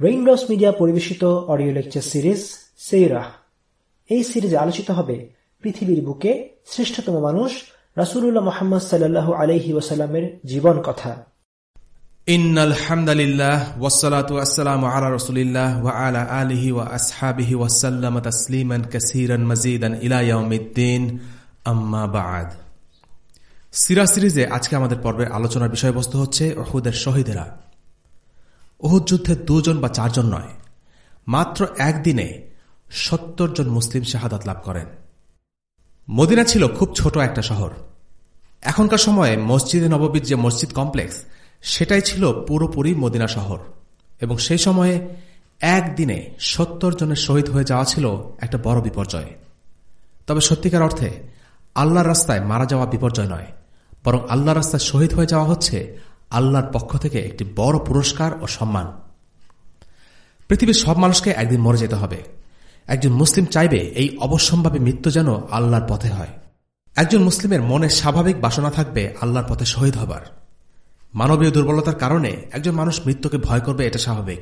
Raindrops media পরিবেশিত audio lecture series সেইরাহ এই সিরিজে আলোচিত হবে পৃথিবীর বুকে শ্রেষ্ঠতম মানুষ রাসূলুল্লাহ মুহাম্মদ সাল্লাল্লাহু আলাইহি ওয়াসাল্লামের জীবন কথা إن الحمد لله والصلاة والسلام على رسول الله وعلى آله وأصحابه وسلم تسليما كثيرا مزيدا إلى يوم الدين أما بعد সিরা সিরিজে আজকে আমাদের পর্বের আলোচনার বিষয়বস্তু হচ্ছে ওহুদের শহীদেরা ওহুদ যুদ্ধে দুজন বা চারজন নয়, মাত্র একদিনে সত্তর জন মুসলিম শাহাদাত লাভ করেন। মদিনা ছিল খুব ছোট একটা শহর। এখনকার সময়ে মসজিদে নববীর যে মসজিদ কমপ্লেক্স, সেটাই ছিল পুরোপুরি মদিনা শহর এবং সেই সময়ে একদিনে সত্তর জনের শহীদ হয়ে যাওয়া ছিল একটা বড় বিপর্যয়। তবে সত্যিকার অর্থে আল্লাহর রাস্তায় মারা যাওয়া বিপর্যয় নয়, বরং আল্লাহর রাস্তায় শহীদ হয়ে যাওয়া হচ্ছে আল্লাহর পক্ষ থেকে একটি বড় পুরস্কার ও সম্মান। পৃথিবীর সব মানুষকে একদিন মরে যেতে হবে। একজন মুসলিম চাইবে এই অবশ্যম্ভাবী মৃত্যু যেন আল্লাহর পথে হয়। একজন মুসলিমের মনে স্বাভাবিক বাসনা থাকবে আল্লাহর পথে শহীদ হবার। মানবীয় দুর্বলতার কারণে একজন মানুষ মৃত্যুকে ভয় করবে এটা স্বাভাবিক।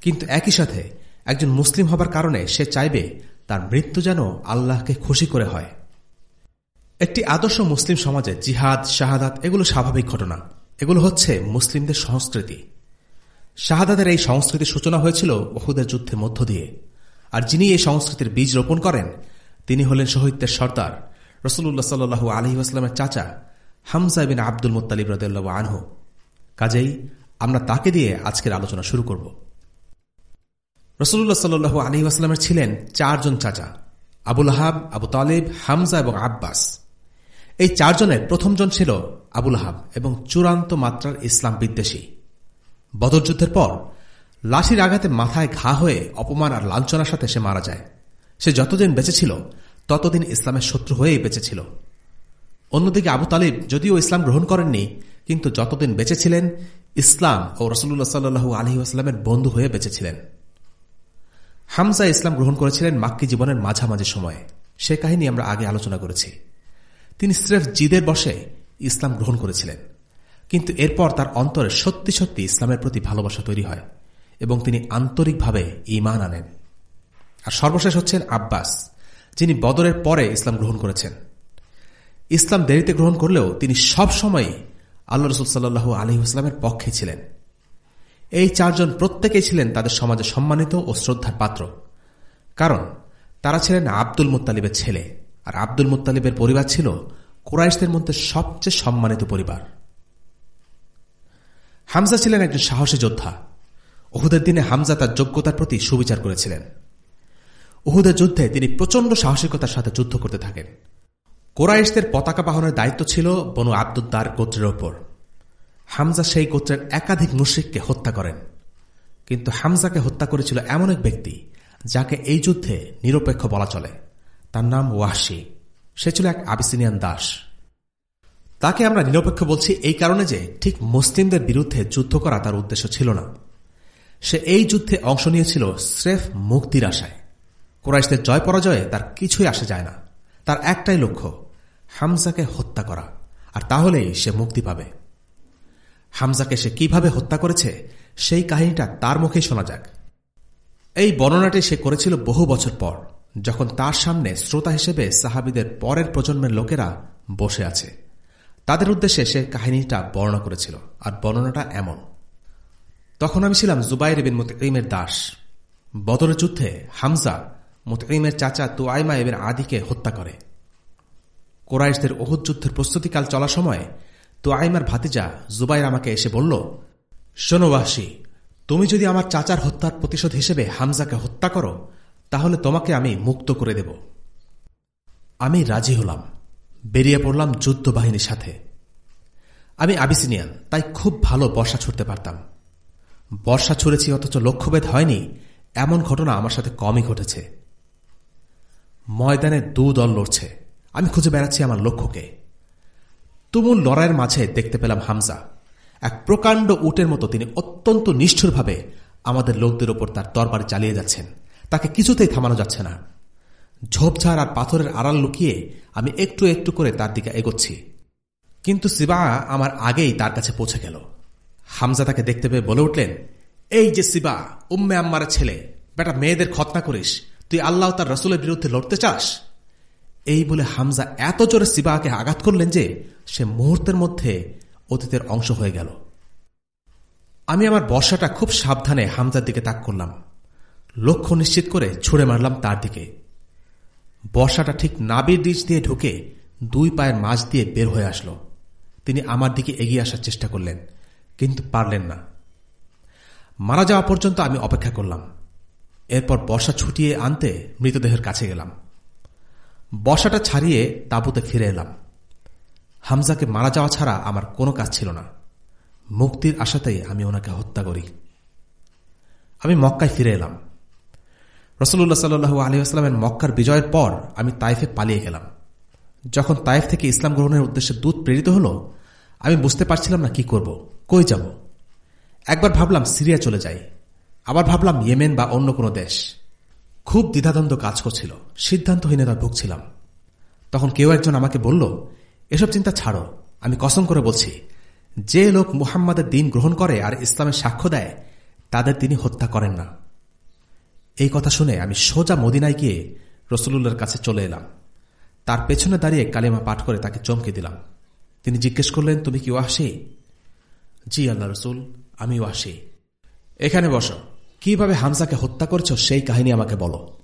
কিন্তু একই সাথে একজন মুসলিম হবার কারণে সে চাইবে তার মৃত্যু যেন আল্লাহকে খুশি করে হয়। একটি আদর্শ মুসলিম সমাজে জিহাদ, শাহাদাত এগুলো স্বাভাবিক ঘটনা। এগুলো হচ্ছে মুসলিমদের সংস্কৃতি। শাহাদাতের এই সংস্কৃতির সূচনা হয়েছিল ওহুদের যুদ্ধের মধ্য দিয়ে। আর যিনি এই সংস্কৃতির বীজ রোপণ করেন, তিনি হলেন শহীদদের সর্দার রসুল্লাহ সাল্লু আলহি আসলামের চাচা হামজা বিন আব্দুল মুতালিব রদুল্লাহ আনহু। কাজেই আমরা তাকে দিয়ে আজকের আলোচনা শুরু করব। রসুল্লাহ সাল্লু আলহি আসলামের ছিলেন চারজন চাচা, আবুল আহাব, আবু তালিব, হামজা এবং আব্বাস। এই চারজনের প্রথমজন ছিল আবুল আহাব এবং চূড়ান্ত মাত্রার ইসলাম বিদ্বেষী। বদরযুদ্ধের পর, লাশির আঘাতে মাথায় ঘা হয়ে অপমান আর লাঞ্ছনার সাথে সে মারা যায়। সে যতদিন বেঁচেছিল ততদিন ইসলামের শত্রু হয়েই বেঁচেছিল অন্যদিকে আবু তালিব যদিও ইসলাম গ্রহণ করেননি, কিন্তু যতদিন বেঁচেছিলেন ইসলাম ও রসুল্লাহ সাল্লু আলহি আসলামের বন্ধু হয়ে বেঁচেছিলেন হামজা ইসলাম গ্রহণ করেছিলেন মাক্কি জীবনের মাঝামাঝি সময়ে। সে কাহিনী আমরা আগে আলোচনা করেছি। তিনি স্রেফ জিদের বসে ইসলাম গ্রহণ করেছিলেন। কিন্তু এরপর তার অন্তরে সত্যি সত্যি ইসলামের প্রতি ভালোবাসা তৈরি হয় এবং তিনি আন্তরিকভাবে ইমান আনেন। আর সর্বশেষ হচ্ছেন আব্বাস, যিনি বদরের পরে ইসলাম গ্রহণ করেছেন। ইসলাম দেরিতে গ্রহণ করলেও তিনি সব সময় আল্লাহ রসুল সাল্লু আলহিহাস্লামের পক্ষে ছিলেন। এই চারজন প্রত্যেকেই ছিলেন তাদের সমাজে সম্মানিত ও শ্রদ্ধার পাত্র। কারণ তারা ছিলেন আব্দুল মুতালিবের ছেলে। আর আব্দুল মুতালিবের পরিবার ছিল কুরাইশদের মধ্যে সবচেয়ে সম্মানিত পরিবার। হামজা ছিলেন একজন সাহসী যোদ্ধা। ওহুদের দিনে হামজা তার যোগ্যতার প্রতি সুবিচার করেছিলেন। ওহুদের যুদ্ধে তিনি প্রচণ্ড সাহসিকতার সাথে যুদ্ধ করতে থাকেন। কোরাইশদের পতাকা বাহনের দায়িত্ব ছিল বনু আব্দুদ্দার গোত্রের ওপর। হামজা সেই গোত্রের একাধিক মুশ্রিককে হত্যা করেন। কিন্তু হামজাকে হত্যা করেছিল এমন এক ব্যক্তি যাকে এই যুদ্ধে নিরপেক্ষ বলা চলে। তার নাম ওয়াসি সে ছিল এক আবিসিনিয়ান দাস। তাকে আমরা নিরপেক্ষ বলছি এই কারণে যে ঠিক মুসলিমদের বিরুদ্ধে যুদ্ধ করা তার উদ্দেশ্য ছিল না। সে এই যুদ্ধে অংশ নিয়েছিল স্রেফ মুক্তির আশায়। কোরাইশদের জয় পরাজয়ে তার কিছুই আসে যায় না। তার একটাই লক্ষ্য, হামজাকে হত্যা করা, আর তাহলেই সে মুক্তি পাবে। হামজাকে সে কীভাবে হত্যা করেছে, সেই কাহিনীটা তার মুখেই শোনা যাক। এই বর্ণনাটি সে করেছিল বহু বছর পর। যখন তার সামনে শ্রোতা হিসেবে সাহাবিদের পরের প্রজন্মের লোকেরা বসে আছে, তাদের উদ্দেশ্যে সে কাহিনীটা বর্ণনা করেছিল, আর বর্ণনাটা এমন। তখন আমি ছিলাম জুবাইর বিন মুতঈমের দাস। বদরের যুদ্ধে হামজা মুতঈমের চাচা তুয়াইমা এবের আদিকে হত্যা করে। কোরাইশদের ওহুদ যুদ্ধের প্রস্তুতিকাল চলার সময় তোয়াইমার ভাতিজা জুবাইর আমাকে এসে বলল শোনবাসী তুমি যদি আমার চাচার হত্যার প্রতিশোধ হিসেবে হামজাকে হত্যা করো তাহলে তোমাকে আমি মুক্ত করে দেব। আমি রাজি হলাম। বেরিয়ে পড়লাম যুদ্ধ বাহিনীর সাথে। আমি আবিসিনিয়ান, তাই খুব ভালো বর্ষা ছুটতে পারতাম। বর্ষা ছুড়েছি অথচ লক্ষ্যভেদ হয়নি, এমন ঘটনা আমার সাথে কমই ঘটেছে। ময়দানে দু দল লড়ছে। আমি খুঁজে বেড়াচ্ছি আমার লক্ষ্যকে। তুমুল লড়াইয়ের মাঝে দেখতে পেলাম হামজা। এক প্রকাণ্ড উটের মতো তিনি অত্যন্ত নিষ্ঠুরভাবে আমাদের লোকদের ওপর তার তরবারি চালিয়ে যাচ্ছেন। তাকে কিছুতেই থামানো যাচ্ছে না। ঝোপঝাড় আর পাথরের আড়াল লুকিয়ে আমি একটু একটু করে তার দিকে এগোচ্ছি। কিন্তু সিবা আমার আগেই তার কাছে পৌঁছে গেল। হামজা তাকে দেখতে পেয়ে বলে উঠলেন, এই যে সিবা, উম্মে আম্মার ছেলে, বেটা মেয়েদের খতনা করিস, তুই আল্লাহ তার রসুলের বিরুদ্ধে লড়তে চাস? এই বলে হামজা এত জোরে সিবাকে আঘাত করলেন যে সে মুহূর্তের মধ্যে অতীতের অংশ হয়ে গেল। আমি আমার বর্ষাটা খুব সাবধানে হামজার দিকে তাক করলাম। লক্ষ্য নিশ্চিত করে ছুড়ে মারলাম তার দিকে। বর্ষাটা ঠিক নাবির ডিচ দিয়ে ঢুকে দুই পায়ের মাঝ দিয়ে বের হয়ে আসলো। তিনি আমার দিকে এগিয়ে আসার চেষ্টা করলেন, কিন্তু পারলেন না। মারা যাওয়া পর্যন্ত আমি অপেক্ষা করলাম। এরপর বর্ষা ছুটিয়ে আনতে মৃতদেহের কাছে গেলাম। বর্ষাটা ছাড়িয়ে তাঁবুতে ফিরে এলাম। হামজাকে মারা যাওয়া ছাড়া আমার কোনো কাজ ছিল না। মুক্তির আশাতেই আমি ওনাকে হত্যা করি। আমি মক্কায় ফিরে এলাম। রসুল্লাহ সাল্লু আলী আসলামের মক্কার বিজয়ের পর আমি তাইফে পালিয়ে গেলাম। যখন তাইফ থেকে ইসলাম গ্রহণের উদ্দেশ্যে দূত প্রেরিত হল, আমি বুঝতে পারছিলাম না কি করব, কই যাব। একবার ভাবলাম সিরিয়া চলে যাই, আবার ভাবলাম ইয়েমেন বা অন্য কোনো দেশ। খুব দ্বিধাদ্বন্দ্ব কাজ করছিল সিদ্ধান্তহীনতা ভুগছিলাম। তখন কেউ একজন আমাকে বলল, এসব চিন্তা ছাড়ো, আমি কসম করে বলছি, যে লোক মুহাম্মাদের দিন গ্রহণ করে আর ইসলামের সাক্ষ্য দেয়, তাদের তিনি হত্যা করেন না। এই কথা শুনে আমি সোজা মদিনায় গিয়ে রসুল্লার কাছে চলে এলাম। তার পেছনে দাঁড়িয়ে কালিমা পাঠ করে তাকে চমকে দিলাম। তিনি জিজ্ঞেস করলেন, তুমি কি ওয়াসি জি আল্লাহ রসুল, আমি ওয়াসি এখানে বসো। কীভাবে হামজাকে হত্যা করছ সেই কাহিনী আমাকে বলো।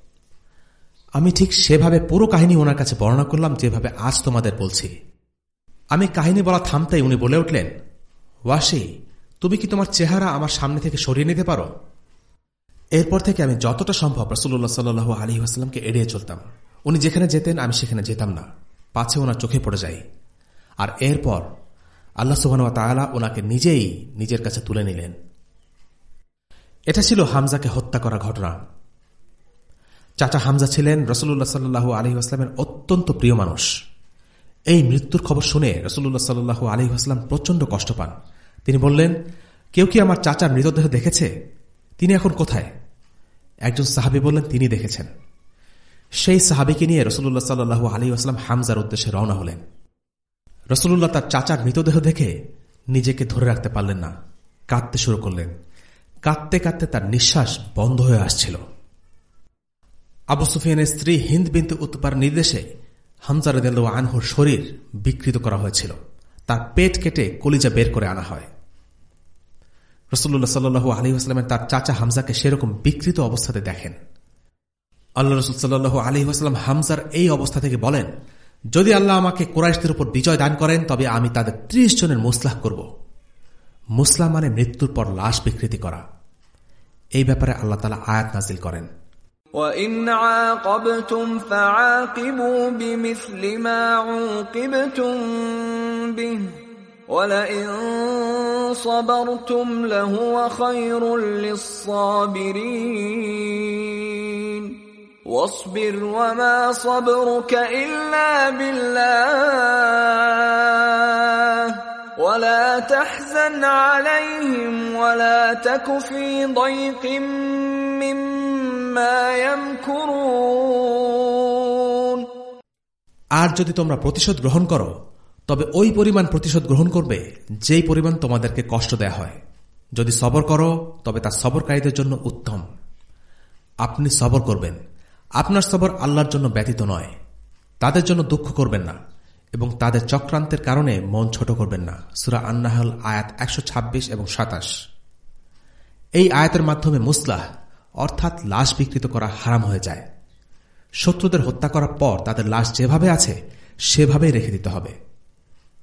আমি ঠিক সেভাবে পুরো কাহিনী ওনার কাছে বর্ণনা করলাম যেভাবে আজ তোমাদের বলছি। আমি কাহিনী বলা থামতেই উনি বলে উঠলেন ওয়াসি তুমি কি তোমার চেহারা আমার সামনে থেকে সরিয়ে নিতে পারো? এরপর থেকে আমি যতটা সম্ভব রসুল্লাহ সাল্লু আলী আসলামকে এড়িয়ে চলতাম। উনি যেখানে যেতেন, আমি সেখানে যেতাম না। পাছে ওনার চোখে পড়ে যাই আর এরপর আল্লাহ সুবাহ তালা ওনাকে নিজেই নিজের কাছে তুলে নিলেন। এটা ছিল হামজাকে হত্যা করা ঘটনা। চাচা হামজা ছিলেন রসুল্লাহ সাল্লু আলী আসলামের অত্যন্ত প্রিয় মানুষ। এই মৃত্যুর খবর শুনে রসুল্লাহ সাল্লু আলী আসলাম প্রচণ্ড কষ্ট পান। তিনি বললেন, কেউ কি আমার চাচার মৃতদেহ দেখেছে? তিনি এখন কোথায়? একজন সাহাবি বললেন, তিনি দেখেছেন। সেই সাহাবিকে নিয়ে রসুল্লাহ সাল্লু আলী আসলাম হামজার উদ্দেশ্যে রওনা হলেন। রসুল্লাহ তার চাচার মৃতদেহ দেখে নিজেকে ধরে রাখতে পারলেন না, কাঁদতে শুরু করলেন। কাঁদতে কাঁদতে তার নিঃশ্বাস বন্ধ হয়ে আসছিল। আবু সুফিয়ানের স্ত্রী হিন্দ বিন্তু উৎপার নির্দেশে হামজার আনহুর শরীর বিকৃত করা হয়েছিল। তার পেট কেটে কলিজা বের করে আনা হয়। রসুল্লাহ সাল্লু আলী আসলামের তার চাচা হামজাকে সেরকম বিকৃত অবস্থাতে দেখেন আল্লাহ রসুল সাল্লু আলী আসলাম হামজার এই অবস্থা থেকে বলেন যদি আল্লাহ আমাকে কোরাইশদের উপর বিজয় দান করেন তবে আমি তাদের ত্রিশ জনের মুসলাহ করব মুসলাম মানে মৃত্যুর পর লাশ বিকৃতি করা এই ব্যাপারে আল্লাহ তালা আয়াত নাজিল করেন وَإِنْ عَاقَبْتُمْ فَعَاقِبُوا بِمِثْلِ مَا عُوقِبْتُمْ بِهِ وَلَئِنْ صَبَرْتُمْ لَهُوَ خَيْرٌ لِلصَّابِرِينَ وَاصْبِرْ وَمَا صَبْرُكَ إِلَّا بِاللَّهِ وَلَا تَحْزَنْ عَلَيْهِمْ وَلَا تَكُ فِي ضَيْقٍ مِّمَّا يَمْكُرُونَ আর যদি তোমরা প্রতিশোধ গ্রহণ করো তবে ওই পরিমাণ প্রতিশোধ গ্রহণ করবে যেই পরিমাণ তোমাদেরকে কষ্ট দেয়া হয়। যদি সবর করো, তবে তা সবরকারীদের জন্য উত্তম। আপনি সবর করবেন। আপনার সবর আল্লাহর জন্য ব্যতীত নয়। তাদের জন্য দুঃখ করবেন না এবং তাদের চক্রান্তের কারণে মন ছোট করবেন না। সুরা আন্নাহল আয়াত একশো ছাব্বিশ এবং সাতাশ। এই আয়াতের মাধ্যমে মুসলাহ, অর্থাৎ লাশ বিকৃত করা হারাম হয়ে যায়। শত্রুদের হত্যা করার পর তাদের লাশ যেভাবে আছে, সেভাবেই রেখে দিতে হবে।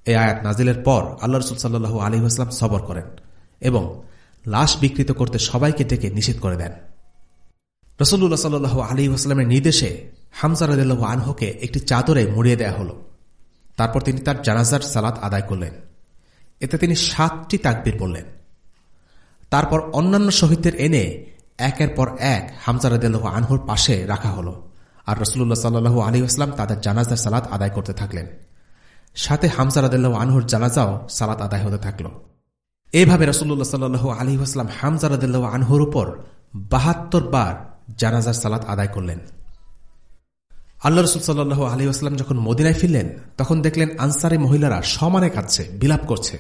এই আয়াত নাজিলের পর আল্লাহ রসুল সাল্লু আলী আসলাম সবর করেন এবং লাশ বিকৃত করতে সবাইকে ডেকে নিষেধ করে দেন। রসুল্লাহ সাল্লু আলী আসলামের নির্দেশে হামজারদাল্লাহ আনহকে একটি চাদরে মুড়িয়ে দেয়া হল। তারপর তিনি তার জানাজার সালাত আদায় করলেন। এতে তিনি সাতটি তাকবির বললেন। তারপর অন্যান্য শহীদদের এনে একের পর এক হামজারদাল্লাহ আনহুর পাশে রাখা হল। আর রসুল্লাহ সাল্লু আলী আসলাম তাদের জানাজার সালাত আদায় করতে থাকলেন। সাথে হামজারাদাল্লাহ আনহুর জানাজাও সালাত আদায় হতে থাকল। এভাবে রসুল্লাহ সাল্লু আলী আসলাম হামজারাদাল্লাহ আনহুর উপর বাহাত্তর বার জানাজার সালাত আদায় করলেন। আল্লাহ রসুল সাল্লু আলী আসলাম যখন মদিনায় ফিরলেন, তখন দেখলেন আনসারি মহিলারা সমানে কাঁদছে, বিলাপ করছে।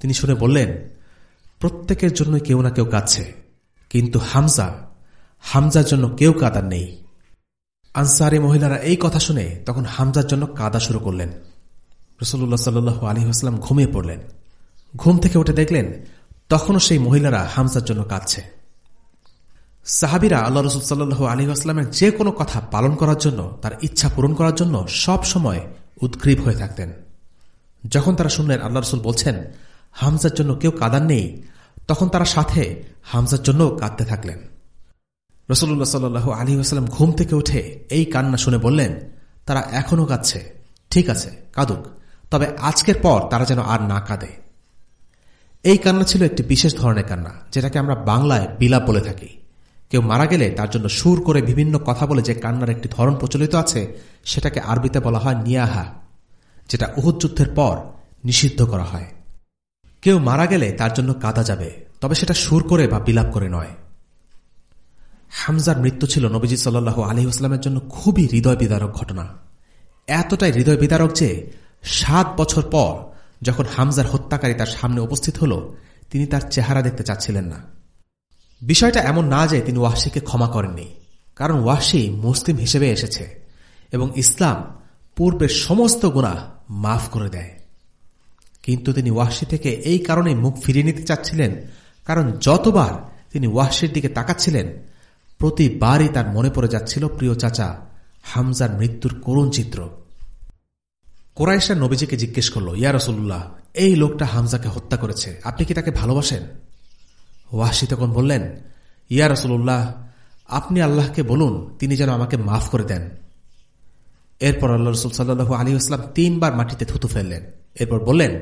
তিনি শুনে বললেন, প্রত্যেকের জন্য কেউ না কেউ কাঁদছে, কিন্তু হামজা, হামজার জন্য কেউ কাদার নেই। আনসারি মহিলারা এই কথা শুনে তখন হামজার জন্য কাদা শুরু করলেন। রসুল্লাহ সাল্লু আলী ঘুমিয়ে পড়লেন। ঘুম থেকে উঠে দেখলেন, তখনও সেই মহিলারা হামজার জন্য কাঁদছে। সাহাবিরা আল্লাহ রসুল সাল্লু আলী আসলামের যে কোনো কথা পালন করার জন্য, তার ইচ্ছা পূরণ করার জন্য সব সময় উদ্গ্রীব হয়ে থাকতেন। যখন তারা শুনলেন, আল্লাহ রসুল বলছেন, হামজার জন্য কেউ কাদার নেই, তখন তারা সাথে হামজার জন্য কাঁদতে থাকলেন। রসুল্লাহ সাল্লু আলী আসালাম ঘুম থেকে উঠে এই কান্না শুনে বললেন, তারা এখনও কাঁদছে, ঠিক আছে, কাঁদুক। তবে আজকের পর তারা যেন আর না কাঁদে। এই কান্না ছিল একটি বিশেষ ধরনের কান্না, যেটাকে আমরা বাংলায় বিলাপ বলে থাকি। কেউ মারা গেলে তার জন্য সুর করে বিভিন্ন কথা বলে যে কান্নার একটি ধরন প্রচলিত আছে, সেটাকে আরবিতে বলা হয় নিয়াহা, যেটা উহুদ যুদ্ধের পর নিষিদ্ধ করা হয়। কেউ মারা গেলে তার জন্য কাদা যাবে, তবে সেটা সুর করে বা বিলাপ করে নয়। হামজার মৃত্যু ছিল নবীজি সাল্লাহ আলী আসলামের জন্য খুবই হৃদয় বিদারক ঘটনা। এতটাই হৃদয় বিদারক যে সাত বছর পর যখন হামজার হত্যাকারী তার সামনে উপস্থিত হল, তিনি তার চেহারা দেখতে চাচ্ছিলেন না। বিষয়টা এমন না যে তিনি ওয়াসিকে ক্ষমা করেননি, কারণ ওয়াসি মুসলিম হিসেবে এসেছে এবং ইসলাম পূর্বের সমস্ত গুণা মাফ করে দেয়। কিন্তু তিনি ওয়াসি থেকে এই কারণে মুখ ফিরিয়ে নিতে চাচ্ছিলেন, কারণ যতবার তিনি ওয়াসির দিকে তাকাচ্ছিলেন, প্রতিবারই তার মনে পড়ে যাচ্ছিল, প্রিয় চাচা, হামজার মৃত্যুর করুণ চিত্র। কোরাইশা নবীজিকে জিজ্ঞেস করল, ইয়া রসুল্লাহ এই লোকটা হামজাকে হত্যা করেছে, আপনি কি তাকে ভালোবাসেন? ওয়াসি তখন বললেন, ইয়া রসুল্লাহ আপনি আল্লাহকে বলুন, তিনি যেন আমাকে মাফ করে দেন। এরপর আল্লাহ রসুল সাল্লু আলী আসলাম তিনবার মাটিতে থুতু ফেললেন। এরপর বললেন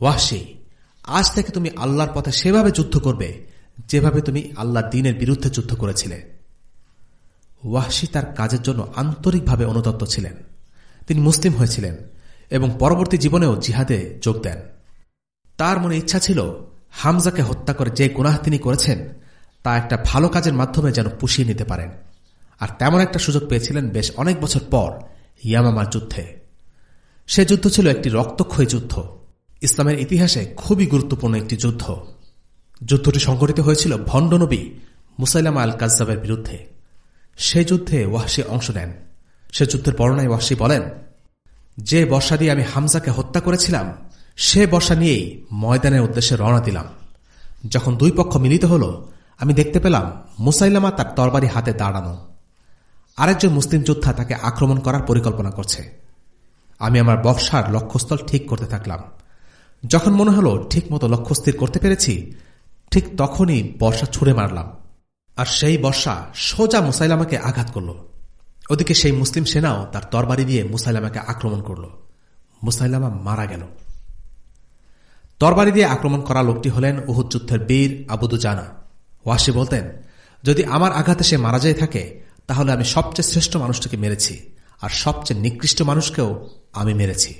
ওয়াসি আজ থেকে তুমি আল্লাহর পথে সেভাবে যুদ্ধ করবে, যেভাবে তুমি আল্লাহ দিনের বিরুদ্ধে যুদ্ধ করেছিলে। ওয়াসি তার কাজের জন্য আন্তরিকভাবে অনুতপ্ত ছিলেন। তিনি মুসলিম হয়েছিলেন এবং পরবর্তী জীবনেও জিহাদে যোগ দেন। তার মনে ইচ্ছা ছিল হামজাকে হত্যা করে যে গুনাহ তিনি করেছেন, তা একটা ভালো কাজের মাধ্যমে যেন পুষিয়ে নিতে পারেন। আর তেমন একটা সুযোগ পেয়েছিলেন বেশ অনেক বছর পর ইয়ামামার যুদ্ধে। সে যুদ্ধ ছিল একটি রক্তক্ষয়ী যুদ্ধ। ইসলামের ইতিহাসে খুবই গুরুত্বপূর্ণ একটি যুদ্ধ। যুদ্ধটি সংঘটিত হয়েছিল ভণ্ডনবী মুসাইলামা আল কাজাবের বিরুদ্ধে। সে যুদ্ধে ওয়াসি অংশ নেন। সে যুদ্ধের বর্ণায় ওয়াসি বলেন, যে বর্ষা দিয়ে আমি হামজাকে হত্যা করেছিলাম, সে বর্ষা নিয়েই ময়দানের উদ্দেশ্যে রওনা দিলাম। যখন দুই পক্ষ মিলিত হল, আমি দেখতে পেলাম মুসাইলামা তার তরবারি হাতে দাঁড়ানো। আরেকজন মুসলিম যোদ্ধা তাকে আক্রমণ করার পরিকল্পনা করছে। আমি আমার বর্ষার লক্ষ্যস্থল ঠিক করতে থাকলাম। যখন মনে হলো ঠিক মতো লক্ষ্য স্থির করতে পেরেছি, ঠিক তখনই বর্ষা ছুড়ে মারলাম। আর সেই বর্ষা সোজা মুসাইলামাকে আঘাত করল। ওদিকে সেই মুসলিম সেনাও তার তরবারি দিয়ে মুসাইলামাকে আক্রমণ করল। মুসাইলামা মারা গেল। তরবারি দিয়ে আক্রমণ করা লোকটি হলেন উহুদ যুদ্ধের বীর আবুদু জানা ওয়াসি বলতেন, যদি আমার আঘাতে সে মারা যায় থাকে, তাহলে আমি সবচেয়ে শ্রেষ্ঠ মানুষটাকে মেরেছি, আর সবচেয়ে নিকৃষ্ট মানুষকেও আমি মেরেছি।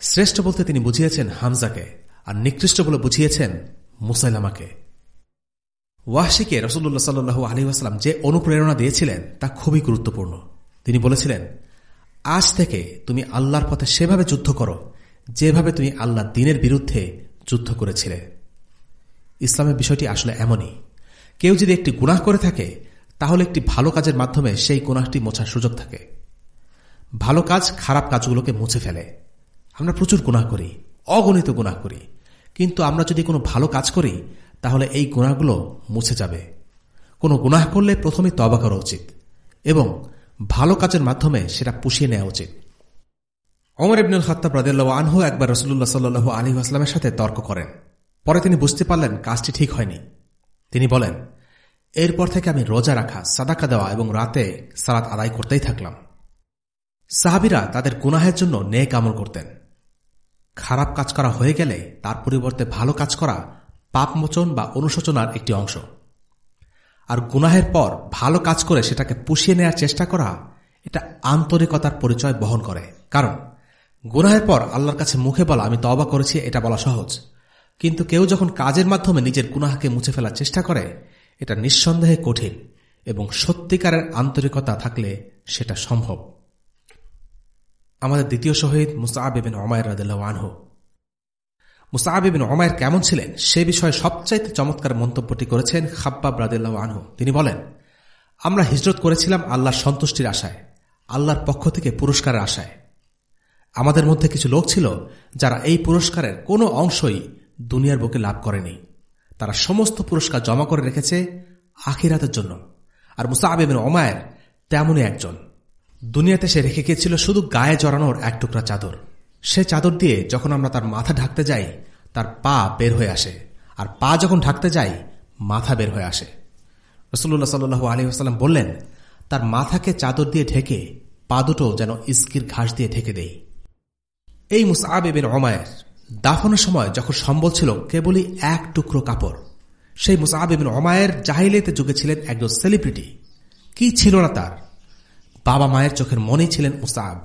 শ্রেষ্ঠ বলতে তিনি বুঝিয়েছেন হামজাকে, আর নিকৃষ্ট বলে বুঝিয়েছেন মুসাইলামাকে। ওয়াসিকে রসুল্লাহ সাল্লু আলহিহাস্লাম যে অনুপ্রেরণা দিয়েছিলেন, তা খুবই গুরুত্বপূর্ণ। তিনি বলেছিলেন, আজ থেকে তুমি আল্লাহর পথে সেভাবে যুদ্ধ করো, যেভাবে তুমি আল্লাহ দিনের বিরুদ্ধে যুদ্ধ করেছিলে। ইসলামের বিষয়টি আসলে এমনই। কেউ যদি একটি গুনাহ করে থাকে, তাহলে একটি ভালো কাজের মাধ্যমে সেই গুনাহটি মোছার সুযোগ থাকে। ভালো কাজ খারাপ কাজগুলোকে মুছে ফেলে। আমরা প্রচুর গুনাহ করি, অগণিত গুনাহ করি। কিন্তু আমরা যদি কোনো ভালো কাজ করি তাহলে এই গুণাগুলো মুছে যাবে। কোনো গুনাহ করলে প্রথমে তবা করা উচিত এবং ভালো কাজের মাধ্যমে সেটা পুষিয়ে নেওয়া উচিত। অমর ইবনুল খত্তাব রাদিল্লাহ আনহু একবার রসুল্লাহ সাল্লু আলী আসলামের সাথে তর্ক করেন। পরে তিনি বুঝতে পারলেন কাজটি ঠিক হয়নি। তিনি বলেন, এরপর থেকে আমি রোজা রাখা, সাদাকা দেওয়া এবং রাতে সালাত আদায় করতেই থাকলাম। সাহাবিরা তাদের গুনাহের জন্য নেক আমল করতেন। খারাপ কাজ করা হয়ে গেলে তার পরিবর্তে ভালো কাজ করা পাপমোচন বা অনুশোচনার একটি অংশ। আর গুনাহের পর ভালো কাজ করে সেটাকে পুষিয়ে নেওয়ার চেষ্টা করা, এটা আন্তরিকতার পরিচয় বহন করে। কারণ, গুনাহের পর আল্লাহর কাছে মুখে বলা, আমি তবা করেছি, এটা বলা সহজ। কিন্তু কেউ যখন কাজের মাধ্যমে নিজের গুনাহাকে মুছে ফেলার চেষ্টা করে, এটা নিঃসন্দেহে কঠিন এবং সত্যিকারের আন্তরিকতা থাকলে সেটা সম্ভব। আমাদের দ্বিতীয় শহীদ মুসাআবিন অমায় রাদিল্লাহ আনহু মুসাহাবিবিন ওমায়ের কেমন ছিলেন? সে বিষয়ে সবচাইতে চমৎকার মন্তব্যটি করেছেন খাব্বাব রাদিল্লাহ আনহু। তিনি বলেন, আমরা হিজরত করেছিলাম আল্লাহর সন্তুষ্টির আশায়, আল্লাহর পক্ষ থেকে পুরস্কারের আশায়। আমাদের মধ্যে কিছু লোক ছিল যারা এই পুরস্কারের কোনো অংশই দুনিয়ার বুকে লাভ করেনি। তারা সমস্ত পুরস্কার জমা করে রেখেছে আখিরাতের জন্য। আর মুসাহাবিবিন ওমায়ের তেমনই একজন। দুনিয়াতে সে রেখে গিয়েছিল শুধু গায়ে জড়ানোর এক টুকরা চাদর। সে চাদর দিয়ে যখন আমরা তার মাথা ঢাকতে যাই, তার পা বের হয়ে আসে। আর পা যখন ঢাকতে যাই, মাথা বের হয়ে আসে। রসুল্লাহ সাল্লু আলহিহাস্লাম বললেন, তার মাথাকে চাদর দিয়ে ঢেকে পা দুটো যেন ইস্কির ঘাস দিয়ে ঢেকে দেই। এই মুসাব এবেন অমায়ের দাফনের সময় যখন সম্বল ছিল কেবলই এক টুকরো কাপড়, সেই মুসাব এবেন অমায়ের জাহিলিতে যুগে ছিলেন একজন সেলিব্রিটি। কি ছিল না তার? বাবা মায়ের চোখের মনেই ছিলেন মুসাব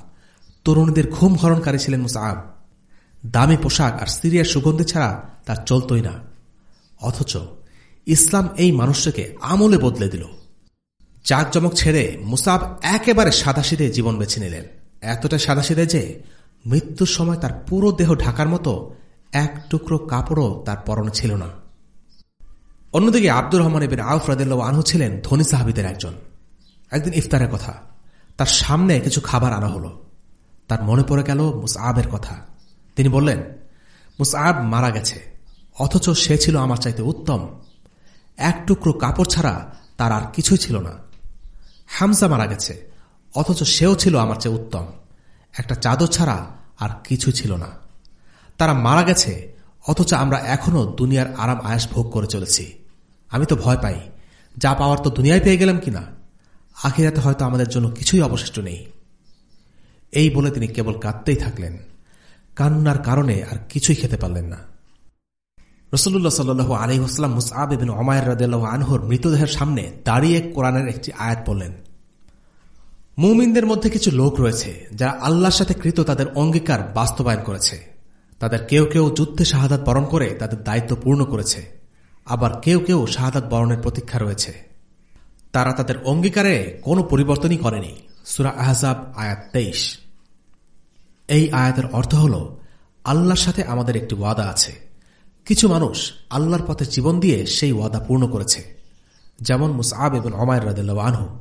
তরুণীদের ঘুম হরণকারী ছিলেন মুসাব। দামি পোশাক আর সিরিয়ার সুগন্ধি ছাড়া তার চলতই না। অথচ ইসলাম এই মানুষটাকে আমলে বদলে দিল। জাকজমক ছেড়ে মুসাব একেবারে সাদাসিদে জীবন বেছে নিলেন। এতটা সাদাসিদে যে মৃত্যুর সময় তার পুরো দেহ ঢাকার মতো এক টুকরো কাপড়ও তার পরনে ছিল না। অন্যদিকে আব্দুর রহমান এবেন আউফ রাদিল্লা আনহু ছিলেন ধনী সাহাবিদের একজন। একদিন ইফতারের কথা। তার সামনে কিছু খাবার আনা হলো। তার মনে পড়ে গেল মুসআবের কথা। তিনি বললেন মুসআব মারা গেছে, অথচ সে ছিল আমার চাইতে উত্তম। এক টুকরো কাপড় ছাড়া তার আর কিছুই ছিল না। হামজা মারা গেছে, অথচ সেও ছিল আমার চেয়ে উত্তম। একটা চাদর ছাড়া আর কিছু ছিল না। তারা মারা গেছে, অথচ আমরা এখনও দুনিয়ার আরাম আয়াস ভোগ করে চলেছি। আমি তো ভয় পাই, যা পাওয়ার তো দুনিয়ায় পেয়ে গেলাম কিনা? আখিরাতে হয়তো আমাদের জন্য কিছুই অবশিষ্ট নেই। এই বলে তিনি কেবল কাঁদতেই থাকলেন। কান্নার কারণে আর কিছুই খেতে পারলেন না। রসুল্লাহ সাল্লু আলহিহাস্লাম মুসআব এবিন অমায়ের রাদিল্লাহ আনহর মৃতদেহের সামনে দাঁড়িয়ে কোরআনের একটি আয়াত বললেন মুমিনদের মধ্যে কিছু লোক রয়েছে যারা আল্লাহর সাথে কৃত তাদের অঙ্গীকার বাস্তবায়ন করেছে। তাদের কেউ কেউ যুদ্ধে শাহাদাত বরণ করে তাদের দায়িত্ব পূর্ণ করেছে। আবার কেউ কেউ শাহাদাত বরণের প্রতীক্ষা রয়েছে। তারা তাদের অঙ্গীকারে কোনো পরিবর্তনই করেনি। সুরা আহজাব আয়াত তেইশ। এই আয়াতের অর্থ হল, আল্লাহর সাথে আমাদের একটি ওয়াদা আছে। কিছু মানুষ আল্লাহর পথে জীবন দিয়ে সেই ওয়াদা পূর্ণ করেছে। যেমন মুসআব এবং অমায় রাদিল্লা আনহু।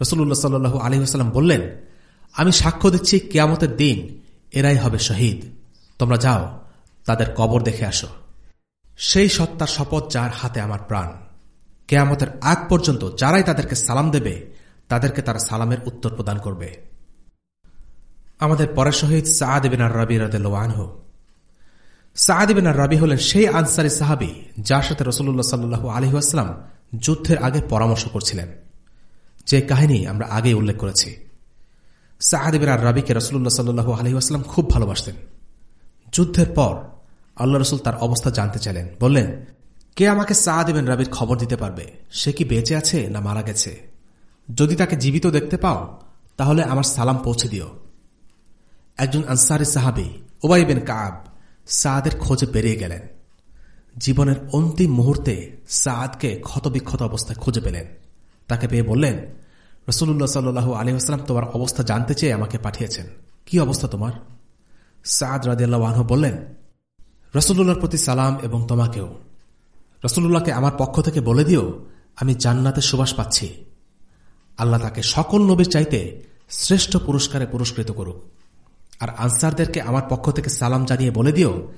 রসুল্লাহ সাল্লু আলহিহাস্লাম বললেন, আমি সাক্ষ্য দিচ্ছি, কেয়ামতের দিন এরাই হবে শহীদ। তোমরা যাও, তাদের কবর দেখে আসো। সেই সত্তার শপথ যার হাতে আমার প্রাণ। কেয়ামতের আগ পর্যন্ত যারাই তাদেরকে সালাম দেবে, তাদেরকে তারা সালামের উত্তর প্রদান করবে। আমাদের পরের শহীদ সাদ বিন আর রবি রদেলওয়ানহ সাদ বিন আর রবি হলেন সেই আনসারি সাহাবি যার সাথে রসুল্লাহ সাল্লু আলহিহাস্লাম যুদ্ধের আগে পরামর্শ করছিলেন। যে কাহিনী আমরা আগে উল্লেখ করেছি। সাহাদ বিন আর রবিকে রসুল্লাহ সাল্লু আলহিহাস্লাম খুব ভালোবাসতেন। যুদ্ধের পর আল্লাহ রসুল তার অবস্থা জানতে চাইলেন। বললেন, কে আমাকে সাদ বিন রবির খবর দিতে পারবে? সে কি বেঁচে আছে না মারা গেছে? যদি তাকে জীবিত দেখতে পাও, তাহলে আমার সালাম পৌঁছে দিও। একজন আনসারি সাহাবি ওবাই বিন কাব, সাদের খোঁজে বেরিয়ে গেলেন। জীবনের অন্তিম মুহূর্তে সাদকে ক্ষতবিক্ষত অবস্থায় খুঁজে পেলেন। তাকে পেয়ে বললেন রসুল্লাহ সাল্লু আলহিহাস্লাম তোমার অবস্থা জানতে চেয়ে আমাকে পাঠিয়েছেন। কি অবস্থা তোমার? সাদ রাজিয়াল্লাহ বললেন রসুল্লাহর প্রতি সালাম এবং তোমাকেও। রসুল্লাহকে আমার পক্ষ থেকে বলে দিও, আমি জান্নাতে সুবাস পাচ্ছি। আল্লাহ তাকে সকল নবীর চাইতে শ্রেষ্ঠ পুরস্কারে পুরস্কৃত করুক। আর আনসারদেরকে আমার পক্ষ থেকে সালাম জানিয়ে বলে দিও।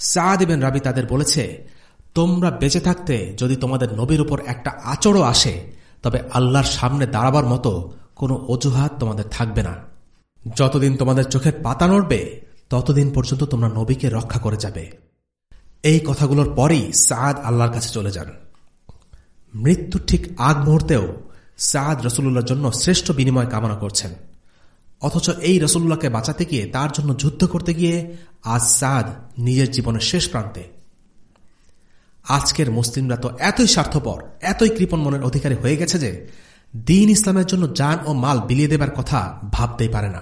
সাদ ইবেন রাবি তাদের বলেছে, তোমরা বেঁচে থাকতে যদি তোমাদের নবীর উপর একটা আচরও আসে, তবে আল্লাহর সামনে দাঁড়াবার মতো কোনো অজুহাত তোমাদের থাকবে না। যতদিন তোমাদের চোখের পাতা নড়বে, ততদিন পর্যন্ত তোমরা নবীকে রক্ষা করে যাবে। এই কথাগুলোর পরেই সাদ আল্লাহর কাছে চলে যান। মৃত্যুর ঠিক আগ মুহূর্তেও সাদ রসুল্লাহর জন্য শ্রেষ্ঠ বিনিময় কামনা করছেন। অথচ এই রসুল্লাহকে বাঁচাতে গিয়ে তার জন্য যুদ্ধ করতে গিয়ে আজ সাদ নিজের জীবনের শেষ প্রান্তে। আজকের মুসলিমরা তো এতই স্বার্থপর, এতই কৃপণ মনের অধিকারী হয়ে গেছে যে দিন ইসলামের জন্য যান ও মাল বিলিয়ে দেবার কথা ভাবতেই পারে না।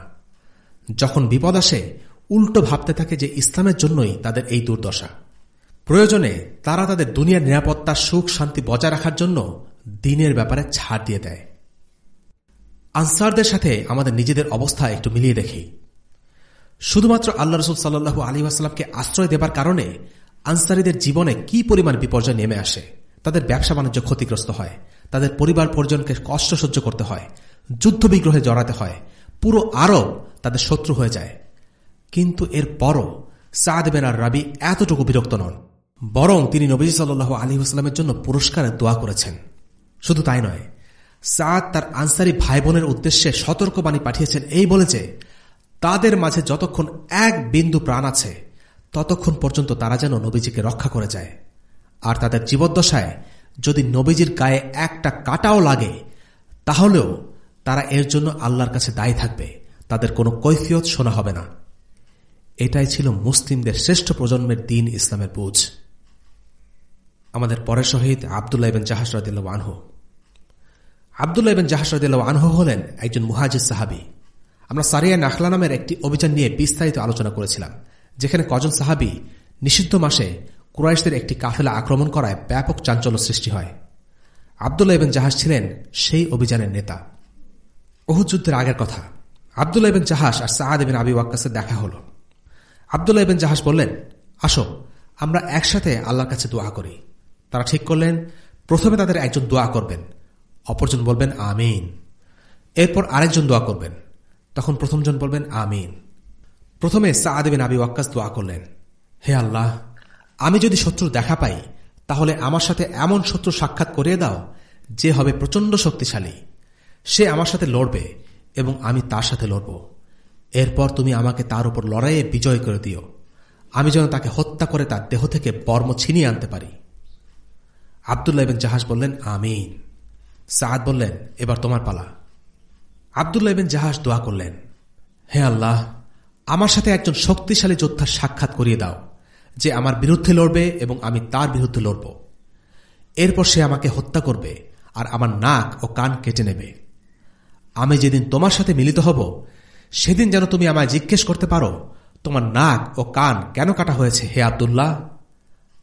যখন বিপদ আসে, উল্টো ভাবতে থাকে যে ইসলামের জন্যই তাদের এই দুর্দশা। প্রয়োজনে তারা তাদের দুনিয়ার নিরাপত্তা, সুখ, শান্তি বজায় রাখার জন্য দিনের ব্যাপারে ছাড় দিয়ে দেয়। আনসারদের সাথে আমাদের নিজেদের অবস্থা একটু মিলিয়ে দেখি। শুধুমাত্র আল্লাহ রসুল সাল্লু আলী আসালামকে আশ্রয় দেবার কারণে আনসারীদের জীবনে কি পরিমাণ বিপর্যয় নেমে আসে, তাদের ব্যবসা বাণিজ্য ক্ষতিগ্রস্ত হয়, তাদের পরিবার পরিজনকে কষ্ট সহ্য করতে হয়, যুদ্ধ বিগ্রহে জড়াতে হয়, পুরো আরব তাদের শত্রু হয়ে যায়। কিন্তু এর পরও সাদ বেনার রাবি এতটুকু বিরক্ত নন, বরং তিনি নবীজ সাল্লু আলী আসলামের জন্য পুরস্কারের দোয়া করেছেন। শুধু তাই নয় সাদ তার আনসারি ভাই বোনের উদ্দেশ্যে সতর্কবাণী পাঠিয়েছেন, এই বলে যে, তাদের মাঝে যতক্ষণ এক বিন্দু প্রাণ আছে, ততক্ষণ পর্যন্ত তারা যেন নবীজিকে রক্ষা করে যায়। আর তাদের জীবদ্দশায় যদি নবীজির গায়ে একটা কাটাও লাগে, তাহলেও তারা এর জন্য আল্লাহর কাছে দায়ী থাকবে। তাদের কোনো কৈফিয়ত শোনা হবে না। এটাই ছিল মুসলিমদের শ্রেষ্ঠ প্রজন্মের দিন ইসলামের বুঝ। আমাদের পরের শহীদ আবদুল্লাহ ইবেন জাহাজ আনহু। আবদুল্লাহ ইবেন জাহাজ রদিল্লা আনহু হলেন একজন মুহাজিদ সাহাবি। আমরা সারিয়া নাখলা নামের একটি অভিযান নিয়ে বিস্তারিত আলোচনা করেছিলাম, যেখানে কজন সাহাবি নিষিদ্ধ মাসে কুরাইশদের একটি কাফেলা আক্রমণ করায় ব্যাপক চাঞ্চল্য সৃষ্টি হয়। আবদুল্লাহ ইবেন জাহাজ ছিলেন সেই অভিযানের নেতা। যুদ্ধের আগের কথা, আবদুল্লাহ ইবেন জাহাজ আর সাহাদ ইবেন আবি ওয়াক্কাসের দেখা হল। আবদুল্লাহ ইবেন জাহাজ বললেন, আসো, আমরা একসাথে আল্লাহর কাছে দোয়া করি। তারা ঠিক করলেন, প্রথমে তাদের একজন দোয়া করবেন। অপরজন বলবেন, আমিন। এরপর আরেকজন দোয়া করবেন। তখন প্রথমজন বলবেন, আমিন। প্রথমে সাদ বিন আবি ওয়াক্কাস দোয়া করলেন, হে আল্লাহ, আমি যদি শত্রু দেখা পাই, তাহলে আমার সাথে এমন শত্রু সাক্ষাৎ করিয়ে দাও, যে হবে প্রচণ্ড শক্তিশালী। সে আমার সাথে লড়বে এবং আমি তার সাথে লড়ব। এরপর তুমি আমাকে তার উপর লড়াইয়ে বিজয় করে দিও। আমি যেন তাকে হত্যা করে তার দেহ থেকে বর্ম ছিনিয়ে আনতে পারি। আবদুল্লাহ ইবেন জাহাজ বললেন, আমিন। সাদ বললেন, এবার তোমার পালা। আবদুল্লাহ ইবেন জাহাজ দোয়া করলেন, হে আল্লাহ, আমার সাথে একজন শক্তিশালী যোদ্ধার সাক্ষাৎ করিয়ে দাও, যে আমার বিরুদ্ধে লড়বে এবং আমি তার বিরুদ্ধে লড়ব। এরপর সে আমাকে হত্যা করবে আর আমার নাক ও কান কেটে নেবে। আমি যেদিন তোমার সাথে মিলিত হব, সেদিন যেন তুমি আমায় জিজ্ঞেস করতে পারো, তোমার নাক ও কান কেন কাটা হয়েছে, হে আবদুল্লাহ?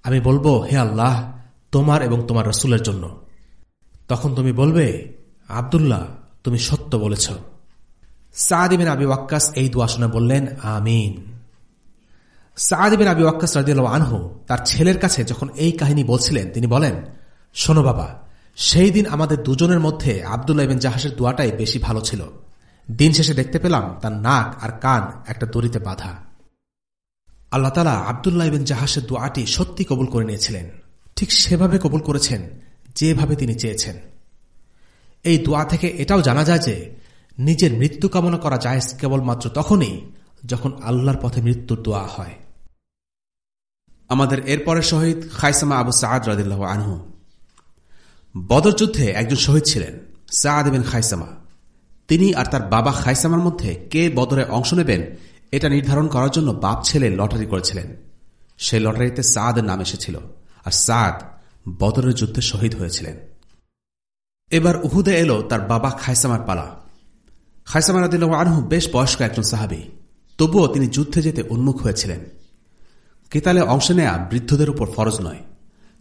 আমি বলব, হে আল্লাহ, তোমার এবং তোমার রসুলের জন্য। তখন তুমি বলবে, আবদুল্লাহ, তুমি সত্য বলেছ। সাদিবিন আবি ওয়াক্কাস এই দোয়া শুনে বললেন, আমিন। সাদিবিন আবি ওয়াক্কাস রাজিয়াল আনহু তার ছেলের কাছে যখন এই কাহিনী বলছিলেন, তিনি বলেন, শোনো বাবা, সেই দিন আমাদের দুজনের মধ্যে আবদুল্লাহ ইবেন জাহাজের দোয়াটাই বেশি ভালো ছিল। দিন শেষে দেখতে পেলাম তার নাক আর কান একটা দড়িতে বাধা। আল্লাহ তালা আবদুল্লাহ ইবেন জাহাজের দোয়াটি সত্যি কবুল করে নিয়েছিলেন। ঠিক সেভাবে কবুল করেছেন যেভাবে তিনি চেয়েছেন। এই দোয়া থেকে এটাও জানা যায় যে, নিজের মৃত্যু কামনা করা যায় কেবলমাত্র তখনই যখন আল্লাহর পথে মৃত্যুর দোয়া হয়। আমাদের এরপরের শহীদ খাইসামা আবু সাদ রাদিল্লাহ আনহু। বদর যুদ্ধে একজন শহীদ ছিলেন সাদ বিন খাইসামা। তিনি আর তার বাবা খাইসামার মধ্যে কে বদরে অংশ নেবেন, এটা নির্ধারণ করার জন্য বাপ ছেলে লটারি করেছিলেন। সেই লটারিতে সাদের নাম এসেছিল। আর সাদ বদরের যুদ্ধে শহীদ হয়েছিলেন। এবার উহুদে এলো তার বাবা খাইসামার পালা। খাইসামা রাদিল্লাহ আনহু বেশ বয়স্ক একজন সাহাবি। তবুও তিনি যুদ্ধে যেতে উন্মুখ হয়েছিলেন। কেতালে অংশ নেয়া বৃদ্ধদের উপর ফরজ নয়,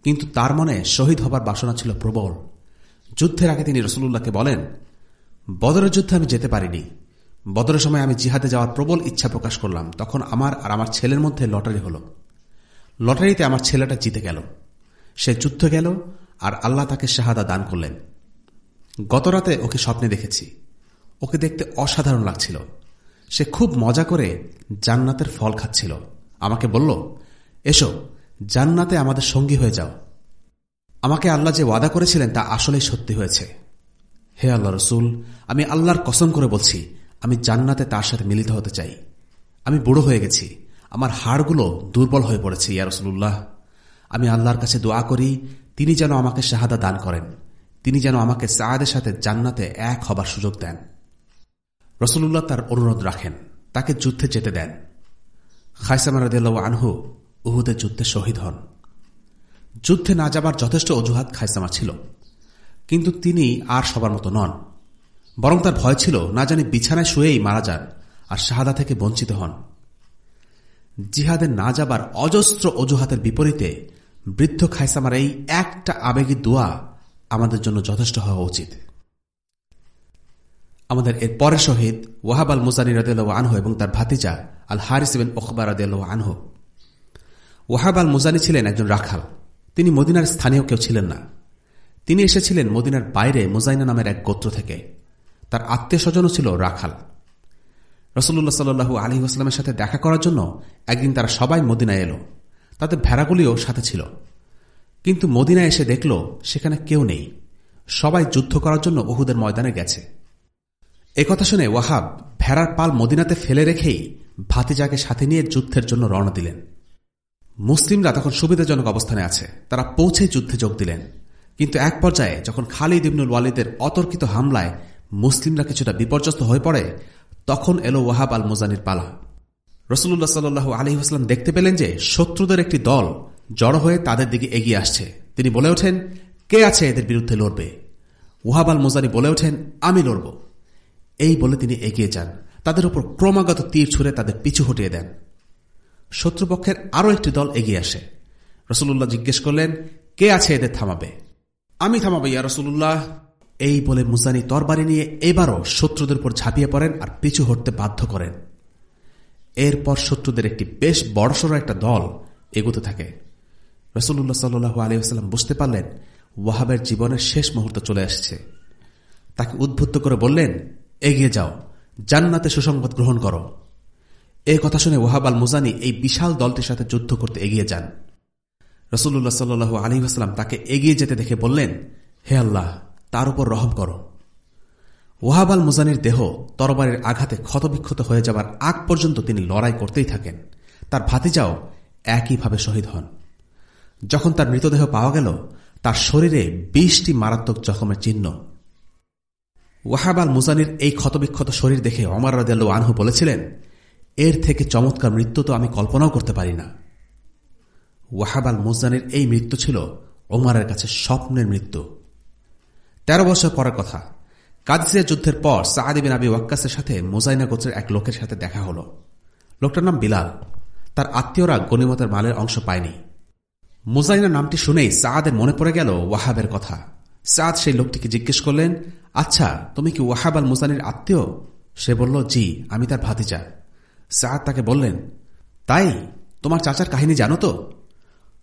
কিন্তু তার মনে শহীদ হবার বাসনা ছিল প্রবল। যুদ্ধের আগে তিনি রসুল্লাহকে বলেন, বদরের যুদ্ধে আমি যেতে পারিনি। বদরের সময় আমি জিহাদে যাওয়ার প্রবল ইচ্ছা প্রকাশ করলাম। তখন আমার আর আমার ছেলের মধ্যে লটারি হল। লটারিতে আমার ছেলেটা জিতে গেল। সে যুদ্ধ গেল আর আল্লাহ তাকে শাহাদা দান করলেন। গতরাতে ওকে স্বপ্নে দেখেছি। ওকে দেখতে অসাধারণ লাগছিল। সে খুব মজা করে জান্নাতের ফল খাচ্ছিল। আমাকে বলল, এসো, জান্নাতে আমাদের সঙ্গী হয়ে যাও। আমাকে আল্লাহ যে ওয়াদা করেছিলেন তা আসলেই সত্যি হয়েছে। হে আল্লাহ রসুল, আমি আল্লাহর কসম করে বলছি, আমি জান্নাতে তার সাথে মিলিত হতে চাই। আমি বুড়ো হয়ে গেছি। আমার হাড়গুলো দুর্বল হয়ে পড়েছে, ইয়া রসুল্লাহ আমি আল্লাহর কাছে দোয়া করি, তিনি যেন আমাকে শাহাদা দান করেন। তিনি যেন আমাকে সাহাদের সাথে জান্নাতে এক হবার সুযোগ দেন। রসুল্লাহ তার অনুরোধ রাখেন, তাকে যুদ্ধে যেতে দেন। খাইসামারদ আনহু উহুদের যুদ্ধে শহীদ হন। যুদ্ধে না যাবার যথেষ্ট অজুহাত খাইসামা ছিল, কিন্তু তিনি আর সবার মতো নন। বরং তার ভয় ছিল, না জানি বিছানায় শুয়েই মারা যান আর শাহাদা থেকে বঞ্চিত হন। জিহাদে না যাবার অজস্র অজুহাতের বিপরীতে বৃদ্ধ খাইসামার এই একটা আবেগী দোয়া আমাদের জন্য যথেষ্ট হওয়া উচিত। আমাদের এর পরের শহীদ ওয়াহাব আল মুজানি রদেল আনহু এবং তার ভাতিজা আল হারিস বিন ওখবার আনহু। ওয়াহাব আল মুজানি ছিলেন একজন রাখাল। তিনি মদিনার স্থানীয় কেউ ছিলেন না। তিনি এসেছিলেন মদিনার বাইরে মুজাইনা নামের এক গোত্র থেকে। তার আত্মীয় স্বজনও ছিল রাখাল। রসুল্লাহ সাল্লু আলী আসলামের সাথে দেখা করার জন্য একদিন তারা সবাই মদিনায় এলো। তাদের ভেড়াগুলিও সাথে ছিল। কিন্তু মদিনা এসে দেখল, সেখানে কেউ নেই। সবাই যুদ্ধ করার জন্য ওহুদের ময়দানে গেছে। একথা শুনে ওয়াহাব ভেড়ার পাল মদিনাতে ফেলে রেখেই ভাতিজাকে সাথে নিয়ে যুদ্ধের জন্য রওনা দিলেন। মুসলিমরা তখন সুবিধাজনক অবস্থানে আছে। তারা পৌঁছে যুদ্ধে যোগ দিলেন। কিন্তু এক পর্যায়ে যখন খালিদ ইবনুল ওয়ালিদের অতর্কিত হামলায় মুসলিমরা কিছুটা বিপর্যস্ত হয়ে পড়ে, তখন এলো ওয়াহাব আল মুজানির পালা। রসুল্লাহ সাল্লু আলহিহাস্লাম দেখতে পেলেন যে শত্রুদের একটি দল জড়ো হয়ে তাদের দিকে এগিয়ে আসছে। তিনি বলে ওঠেন, কে আছে এদের বিরুদ্ধে লড়বে? ওয়াহাব আল মুজানি বলে ওঠেন, আমি লড়ব। এই বলে তিনি এগিয়ে যান। তাদের উপর ক্রমাগত তীর ছুঁড়ে তাদের পিছু হটিয়ে দেন। শত্রুপক্ষের আরও একটি দল এগিয়ে আসে। রসুল্লাহ জিজ্ঞেস করলেন, কে আছে এদের থামাবে? আমি থামাবো ইয়া রসুল্লাহ এই বলে মুজানি তরবারি নিয়ে এবারও শত্রুদের উপর ঝাঁপিয়ে পড়েন আর পিছু হটতে বাধ্য করেন। এরপর শত্রুদের একটি বেশ বড়সড় একটা দল এগোতে থাকে। রসুল্লাহ সাল্লু আলিয়াস্লাম বুঝতে পারলেন, ওয়াহাবের জীবনের শেষ মুহূর্ত চলে আসছে। তাকে উদ্বুদ্ধ করে বললেন, এগিয়ে যাও, জান্নাতে সুসংবাদ গ্রহণ করো। এ কথা শুনে ওয়াহাব আল মুজানি এই বিশাল দলটির সাথে যুদ্ধ করতে এগিয়ে যান। রসুল্লাহ সাল্লু আলী আসলাম তাকে এগিয়ে যেতে দেখে বললেন, হে আল্লাহ, তার উপর রহম করো। ওহাব আল মুজানির দেহ তরবারের আঘাতে ক্ষতবিক্ষত হয়ে যাবার আগ পর্যন্ত তিনি লড়াই করতেই থাকেন। তার ভাতিজাও একইভাবে শহীদ হন। যখন তার মৃতদেহ পাওয়া গেল, তার শরীরে বিশটি মারাত্মক জখমের চিহ্ন। ওয়াহাব আল মুজানির এই ক্ষতবিক্ষত শরীর দেখে অমর রাজু আনহু বলেছিলেন, এর থেকে চমৎকার মৃত্যু তো আমি কল্পনাও করতে পারি না। ওয়াহাব আল মুজানির এই মৃত্যু ছিল ওমারের কাছে স্বপ্নের মৃত্যু। তেরো বছর পরের কথা কাদিসিয়া যুদ্ধের পর সাহাদিবিন আবি ওয়াক্কাসের সাথে মোজাইনা গোত্রের এক লোকের সাথে দেখা হল। লোকটার নাম বিলাল। তার আত্মীয়রা গণিমতের মালের অংশ পায়নি। মুজাইনা নামটি শুনেই সাদের মনে পড়ে গেল ওয়াহাবের কথা। সাদ সেই লোকটিকে জিজ্ঞেস করলেন আচ্ছা তুমি কি ওয়াহাব আল মুজানির আত্মীয়? সে বলল, জি, আমি তার ভাতিজা। সাদ তাকে বললেন, তাই? তোমার চাচার কাহিনী জানো তো?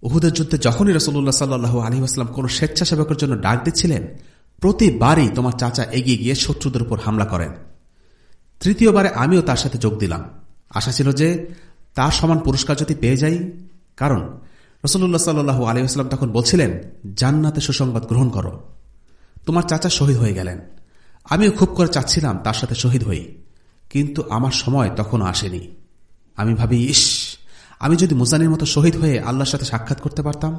উহুদের যুদ্ধে যখনই রসুল্লাহ সাল্লু আলী আসলাম কোন স্বেচ্ছাসেবকের জন্য ডাক দিচ্ছিলেন প্রতিবারই তোমার চাচা এগিয়ে গিয়ে শত্রুদের উপর হামলা করেন। তৃতীয়বারে আমিও তার সাথে যোগ দিলাম। আশা ছিল যে তার সমান পুরস্কার যদি পেয়ে যাই, কারণ রসুল্লাহ সাল্লু আলিউসলাম তখন বলছিলেন, জান্নাতে সুসংবাদ গ্রহণ করো। তোমার চাচা শহীদ হয়ে গেলেন। আমিও খুব করে চাচ্ছিলাম তার সাথে শহীদ হই, কিন্তু আমার সময় তখনও আসেনি। আমি ভাবি, ইস, আমি যদি মুজানির মতো শহীদ হয়ে আল্লাহর সাথে সাক্ষাৎ করতে পারতাম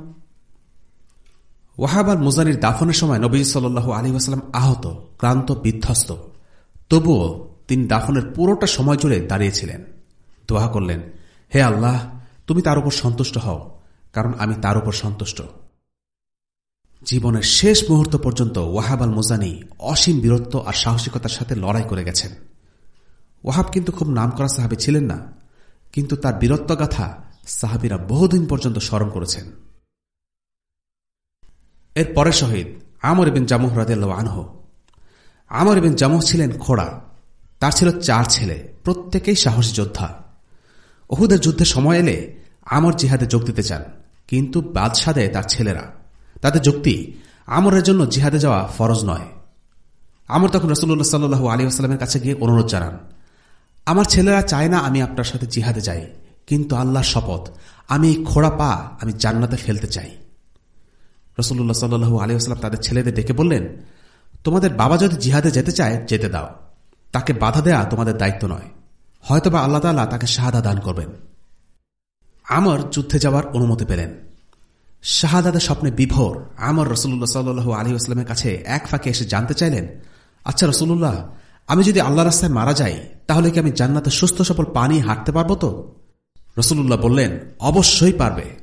ওয়াহাব আল মুজানির দাফনের সময় নবী সাল্লু আলী আসালাম আহত, ক্রান্ত, বিধ্বস্ত। তবুও তিনি দাফনের পুরোটা সময় জুড়ে দাঁড়িয়েছিলেন। দোয়া করলেন, হে আল্লাহ, তুমি তার উপর সন্তুষ্ট হও, কারণ আমি তার উপর সন্তুষ্ট। জীবনের শেষ মুহূর্ত পর্যন্ত ওয়াহাব আল মুজানি অসীম বীরত্ব আর সাহসিকতার সাথে লড়াই করে গেছেন। ওয়াহাব কিন্তু খুব নাম করা সাহাবি ছিলেন না, কিন্তু তার বীরত্বগাথা সাহাবিরা বহুদিন পর্যন্ত স্মরণ করেছেন। এর পরে শহীদ আমর বিন জামুহ রাদেল্লা আনহ। আমর বিন জামুহ ছিলেন খোড়া তার ছিল চার ছেলে, প্রত্যেকেই সাহসী যোদ্ধা। অহুদের যুদ্ধে সময় এলে আমর জিহাদে যোগ দিতে চান, কিন্তু বাদশাহ দেয় তার ছেলেরা। তাদের যুক্তি, আমরের জন্য জিহাদে যাওয়া ফরজ নয়। আমর তখন রসুল্লাহ সাল্লু আলী আসলামের কাছে গিয়ে অনুরোধ জানান, আমার ছেলেরা চায় না আমি আপনার সাথে জিহাদে যাই, কিন্তু আল্লাহর শপথ, আমি খোড়া পা আমি জান্নাতে ফেলতে চাই। রসুল্লাহ সাল্লু আলী আসলাম তাদের ছেলেদের ডেকে বললেন, তোমাদের বাবা যদি জিহাদে যেতে চায়, যেতে দাও। তাকে বাধা দেয়া তোমাদের দায়িত্ব নয়। হয়তোবা আল্লাহ তাল্লাহ তাকে শাহাদা দান করবেন। আমর যুদ্ধে যাওয়ার অনুমতি পেলেন। শাহাদাদের স্বপ্নে বিভোর আমর রসুল্লাহ সাল্লু আলী আসলামের কাছে এক ফাঁকে এসে জানতে চাইলেন আচ্ছা রসুল্লাহ আমি যদি আল্লাহ রাস্তায় মারা যাই, তাহলে কি আমি জান্নাতে সুস্থ সফল পানি হাঁটতে পারব তো? রসুল্লাহ বললেন, অবশ্যই পারবে।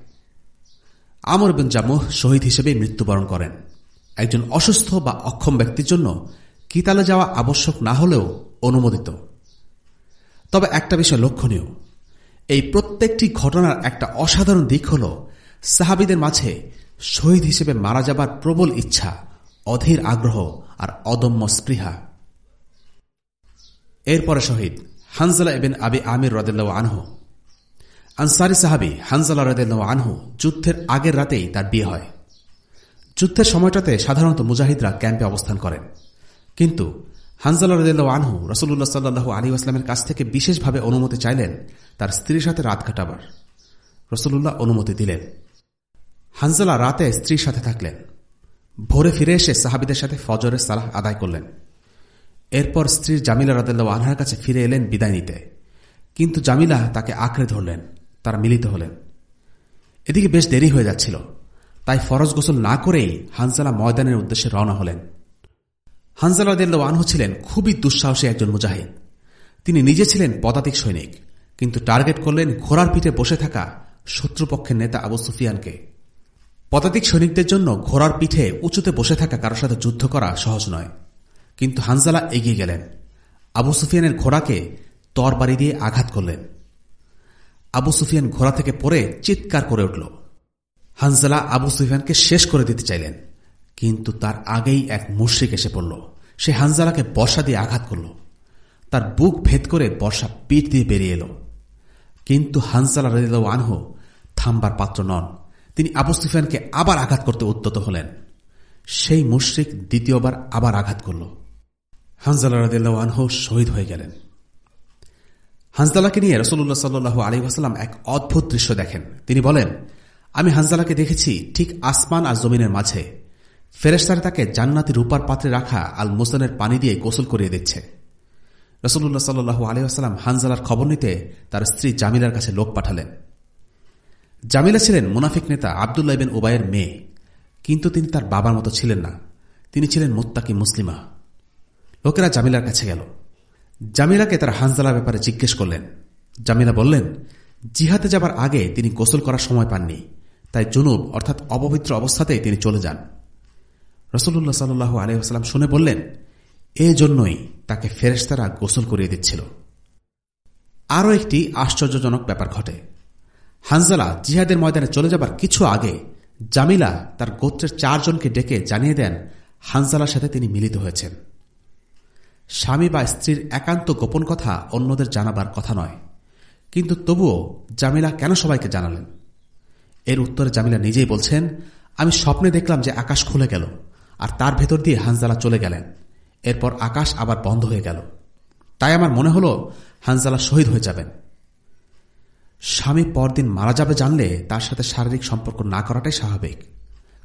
আমর বিন জামুহ শহীদ হিসেবে মৃত্যুবরণ করেন। একজন অসুস্থ বা অক্ষম ব্যক্তির জন্য কিতালে যাওয়া আবশ্যক না হলেও অনুমোদিত। তবে একটা বিষয় লক্ষণীয়। এই প্রত্যেকটি ঘটনার একটা অসাধারণ দিক হল সাহাবিদের মাঝে শহীদ হিসেবে মারা যাবার প্রবল ইচ্ছা, অধীর আগ্রহ আর অদম্য স্পৃহা। এরপরে শহীদ হানজালা এবেন আবি আমির রদেল্লা আনহু আনসারি সাহাবি হানজালা রদেল্লা আনহু যুদ্ধের আগের রাতেই তার বিয়ে হয়। যুদ্ধের সময়টাতে সাধারণত মুজাহিদরা ক্যাম্পে অবস্থান করেন। কিন্তু হানজালা রদেল্লা আনহু রসুল্লাহ সাল্লু আলী আসলামের কাছ থেকে বিশেষভাবে অনুমতি চাইলেন তার স্ত্রীর সাথে রাত কাটাবার। রসুল্লাহ অনুমতি দিলেন। হানজালা রাতে স্ত্রীর সাথে থাকলেন। ভোরে ফিরে এসে সাহাবিদের সাথে ফজরের সালাহ আদায় করলেন। এরপর স্ত্রীর জামিলা রাদেল্লা আনহার কাছে ফিরে এলেন বিদায় নিতে। কিন্তু জামিলা তাকে আঁকড়ে ধরলেন। তারা মিলিত হলেন। এদিকে বেশ দেরি হয়ে যাচ্ছিল। তাই ফরজ গোসল না করেই হানজালা ময়দানের উদ্দেশ্যে রওনা হলেন। হানজালা দেল্লা আনহু ছিলেন খুবই দুঃসাহসী একজন মুজাহিদ। তিনি নিজে ছিলেন পদাতিক সৈনিক, কিন্তু টার্গেট করলেন ঘোড়ার পিঠে বসে থাকা শত্রুপক্ষের নেতা আবু সুফিয়ানকে। পদাতিক সৈনিকদের জন্য ঘোড়ার পিঠে উঁচুতে বসে থাকা কারোর সাথে যুদ্ধ করা সহজ নয়। কিন্তু হানজালা এগিয়ে গেলেন। আবু সুফিয়ানের ঘোড়াকে তরবারি দিয়ে আঘাত করলেন। আবু সুফিয়ান ঘোড়া থেকে পড়ে চিৎকার করে উঠল। হানজালা আবু সুফিয়ানকে শেষ করে দিতে চাইলেন, কিন্তু তার আগেই এক মুশ্রিক এসে পড়ল। সে হানজালাকে বর্ষা দিয়ে আঘাত করল। তার বুক ভেদ করে বর্ষা পিঠ দিয়ে বেরিয়ে এলো। কিন্তু হানজালা রদিল আনহু থামবার পাত্র নন। তিনি আবু সুফিয়ানকে আবার আঘাত করতে উদ্যত হলেন। সেই মুশ্রিক দ্বিতীয়বার আবার আঘাত করল। হানজালা রদিল্লা আনহু শহীদ হয়ে গেলেন। হানজালাকে নিয়ে রসুল্লাহ সাল্লু আলী আসালাম এক অদ্ভুত দৃশ্য দেখেন। তিনি বলেন, আমি হানজালাকে দেখেছি ঠিক আসমান আর জমিনের মাঝে। ফেরেস্তারে তাকে জান্নাতি রূপার পাত্রে রাখা আল মুসলানের পানি দিয়ে গোসল করিয়ে দিচ্ছে। রসুল্লাহ সাল্লু আলী আসালাম হানজালার খবর নিতে তার স্ত্রী জামিলার কাছে লোক পাঠালেন। জামিলা ছিলেন মুনাফিক নেতা আবদুল্লাহ বিন ওবায়ের মেয়ে, কিন্তু তিনি তার বাবার মতো ছিলেন না। তিনি ছিলেন মোত্তাকি মুসলিমা। লোকেরা জামিলার কাছে গেল। জামিলাকে তার হানজালার ব্যাপারে জিজ্ঞেস করলেন। জামিলা বললেন জিহাতে যাবার আগে তিনি গোসল করার সময় পাননি। তাই জুনুব, অর্থাৎ অপবিত্র অবস্থাতেই তিনি চলে যান। রসুল্লাহ সাল্লু আলহাম শুনে বললেন, এ জন্যই তাকে ফেরেস্তারা গোসল করিয়ে দিচ্ছিল। আরও একটি আশ্চর্যজনক ব্যাপার ঘটে। হানজালা জিহাদের ময়দানে চলে যাবার কিছু আগে জামিলা তার গোত্রের চারজনকে ডেকে জানিয়ে দেন, হানজালার সাথে তিনি মিলিত হয়েছেন। স্বামী বা স্ত্রীর একান্ত গোপন কথা অন্যদের জানাবার কথা নয়। কিন্তু তবুও জামিলা কেন সবাইকে জানালেন? এর উত্তরে জামিলা নিজেই বলছেন, আমি স্বপ্নে দেখলাম যে আকাশ খুলে গেল, আর তার ভেতর দিয়ে হানজালা চলে গেলেন। এরপর আকাশ আবার বন্ধ হয়ে গেল। তাই আমার মনে হল, হানজালা শহীদ হয়ে যাবেন। স্বামী পরদিন মারা যাবে জানলে তার সাথে শারীরিক সম্পর্ক না করাটাই স্বাভাবিক।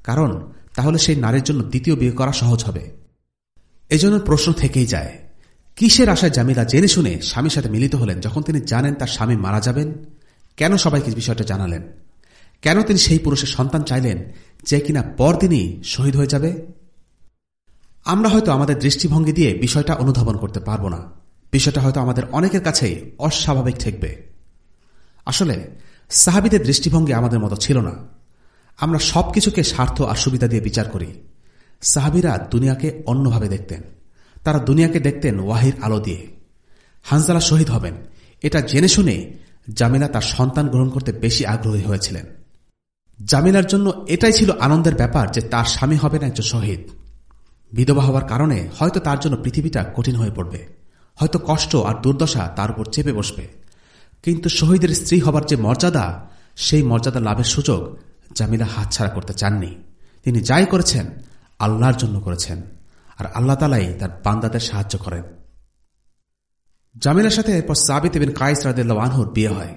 কারণ তাহলে সেই নারীর জন্য দ্বিতীয় বিয়ে করা সহজ হবে। এজন্য প্রশ্ন থেকেই যায়, কিসের আশায় জামিলা জেনে শুনে স্বামীর সাথে মিলিত হলেন যখন তিনি জানেন তার স্বামী মারা যাবেন? কেন সবাইকে বিষয়টা জানালেন? কেন তিনি সেই পুরুষের সন্তান চাইলেন যে কিনা পরদিনই শহীদ হয়ে যাবে? আমরা হয়তো আমাদের দৃষ্টিভঙ্গি দিয়ে বিষয়টা অনুধাবন করতে পারব না। বিষয়টা হয়তো আমাদের অনেকের কাছেই অস্বাভাবিক ঠেকবে। আসলে, সাহাবিদের দৃষ্টিভঙ্গি আমাদের মতো ছিল না। আমরা সবকিছুকে স্বার্থ আর সুবিধা দিয়ে বিচার করি। সাহাবিরা দুনিয়াকে অন্যভাবে দেখতেন। তারা দুনিয়াকে দেখতেন ওয়াহির আলো দিয়ে। হানজালা শহীদ হবেন। এটা জেনে শুনে জামিলা তার সন্তান গ্রহণ করতে বেশি আগ্রহী হয়েছিলেন। জামিলার জন্য এটাই ছিল আনন্দের ব্যাপার যে তার স্বামী হবেন একজন শহীদ। বিধবা হওয়ার কারণে হয়তো তার জন্য পৃথিবীটা কঠিন হয়ে পড়বে। হয়তো কষ্ট আর দুর্দশা তার উপর চেপে বসবে। কিন্তু শহীদের স্ত্রী হবার যে মর্যাদা, সেই মর্যাদা লাভের সুযোগ জামিলা হাতছাড়া করতে চাননি। তিনি যাই করেছেন আল্লাহর জন্য করেছেন। আর আল্লাহ তালাই তার বান্দাদের সাহায্য করেন। জামিলার সাথে এরপর সাবিত বিন কাইস রাদিল্লা আনহুর বিয়ে হয়।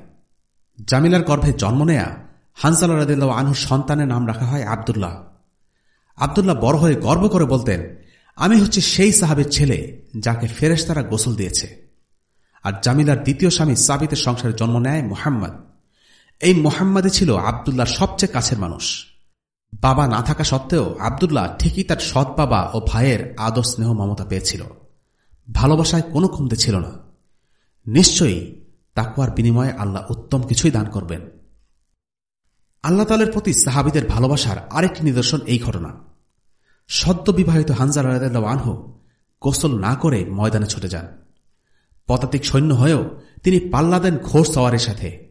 জামিলার গর্ভে জন্ম নেয়া হানসাল রাদিল্লা আনহুর সন্তানের নাম রাখা হয় আবদুল্লাহ। আবদুল্লাহ বড় হয়ে গর্ব করে বলতেন, আমি হচ্ছে সেই সাহাবের ছেলে যাকে ফেরেশ তারা গোসল দিয়েছে। আর জামিলার দ্বিতীয় স্বামী সাবিতের সংসারে জন্ম নেয় মোহাম্মদ। এই মোহাম্মদে ছিল আবদুল্লাহর সবচেয়ে কাছের মানুষ। বাবা না থাকা সত্ত্বেও আবদুল্লাহ ঠিকই তার সৎ বাবা ও ভাইয়ের আদর স্নেহ মমতা পেয়েছিল। ভালোবাসায় কোনো কমতে ছিল না। নিশ্চয়ই তাকুয়ার বিনিময়ে আল্লাহ উত্তম কিছুই দান করবেন। আল্লাহ তালের প্রতি সাহাবিদের ভালোবাসার আরেকটি নিদর্শন এই ঘটনা। সদ্য বিবাহিত হানজার আনহু গোসল না করে ময়দানে ছুটে যান। পতাতিক সৈন্য হয়েও তিনি পাল্লা দেন ঘোষ সওয়ারের সাথে।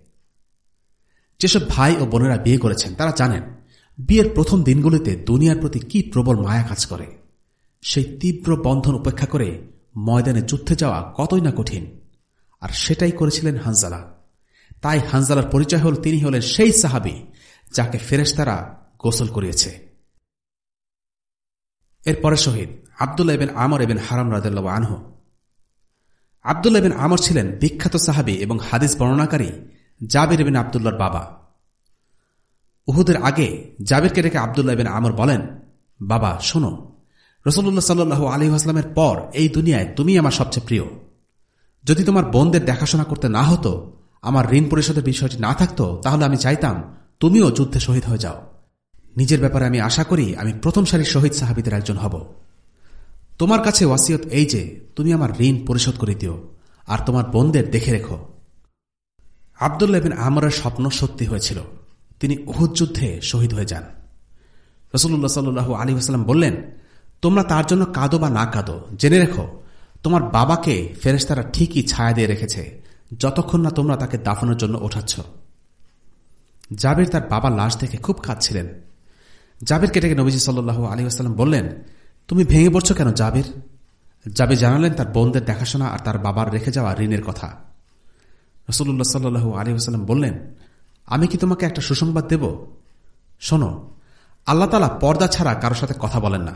যেসব ভাই ও বোনেরা বিয়ে করেছেন, তারা জানেন বিয়ের প্রথম দিনগুলিতে দুনিয়ার প্রতি কি প্রবল মায়া কাজ করে? সেই তীব্র বন্ধন উপেক্ষা করে ময়দানে যুদ্ধে যাওয়া কতই না কঠিন। আর সেটাই করেছিলেন হানজালা। তাই হানজালার পরিচয় হল, তিনি হলেন সেই সাহাবি যাকে ফেরেশতারা গোসল করিয়েছে। এরপরে শহীদ আবদুল্লাহ এবেন আমর এবেন হারাম রাজাল্লাহ আনহ। আবদুল্লাহ এবেন আমর ছিলেন বিখ্যাত সাহাবি এবং হাদিস বর্ণনাকারী জাবির এবেন আবদুল্লার বাবা। উহুদের আগে জাবিরকে রেখে আবদুল্লাহ এবেন আমর বলেন, বাবা, শোনো রসল্লাহ সাল্লু আলী আসলামের পর এই দুনিয়ায় তুমি আমার সবচেয়ে প্রিয়। যদি তোমার বোনদের দেখাশোনা করতে না হতো, আমার ঋণ পরিশোধের বিষয়টি না থাকতো, তাহলে আমি চাইতাম তুমিও যুদ্ধে শহীদ হয়ে যাও। নিজের ব্যাপারে আমি আশা করি আমি প্রথম সারির শহীদ সাহাবিদের একজন হব। তোমার কাছে ওয়াসিয়ত এই যে, তুমি আমার ঋণ পরিশোধ করে দিও, আর তোমার বোনদের দেখে রেখো। আবদুল্লাহ বিন আমরের স্বপ্ন সত্যি হয়েছিল। তিনি উহুদ যুদ্ধে শহীদ হয়ে যান। রসুল্লাহ সাল্লু আলী আসালাম বললেন, তোমরা তার জন্য কাঁদো বা না কাঁদো, জেনে রেখো, তোমার বাবাকে ফেরেস্তারা ঠিকই ছায়া দিয়ে রেখেছে, যতক্ষণ না তোমরা তাকে দাফানোর জন্য ওঠাচ্ছ। জাবির তার বাবার লাশ দেখে খুব কাঁদছিলেন। জাবির কেটে নবীজি সাল্লু আলী আসালাম বললেন, তুমি ভেঙে পড়ছ কেন জাবির? জাবির জানালেন তার বোনদের দেখাশোনা আর তার বাবার রেখে যাওয়া ঋণের কথা। রসুল্লাহ সাল্লু আলী আসালাম বললেন আমি কি তোমাকে একটা সুসংবাদ দেব? শোনো, আল্লাহ তালা পর্দা ছাড়া কারোর সাথে কথা বলেন না।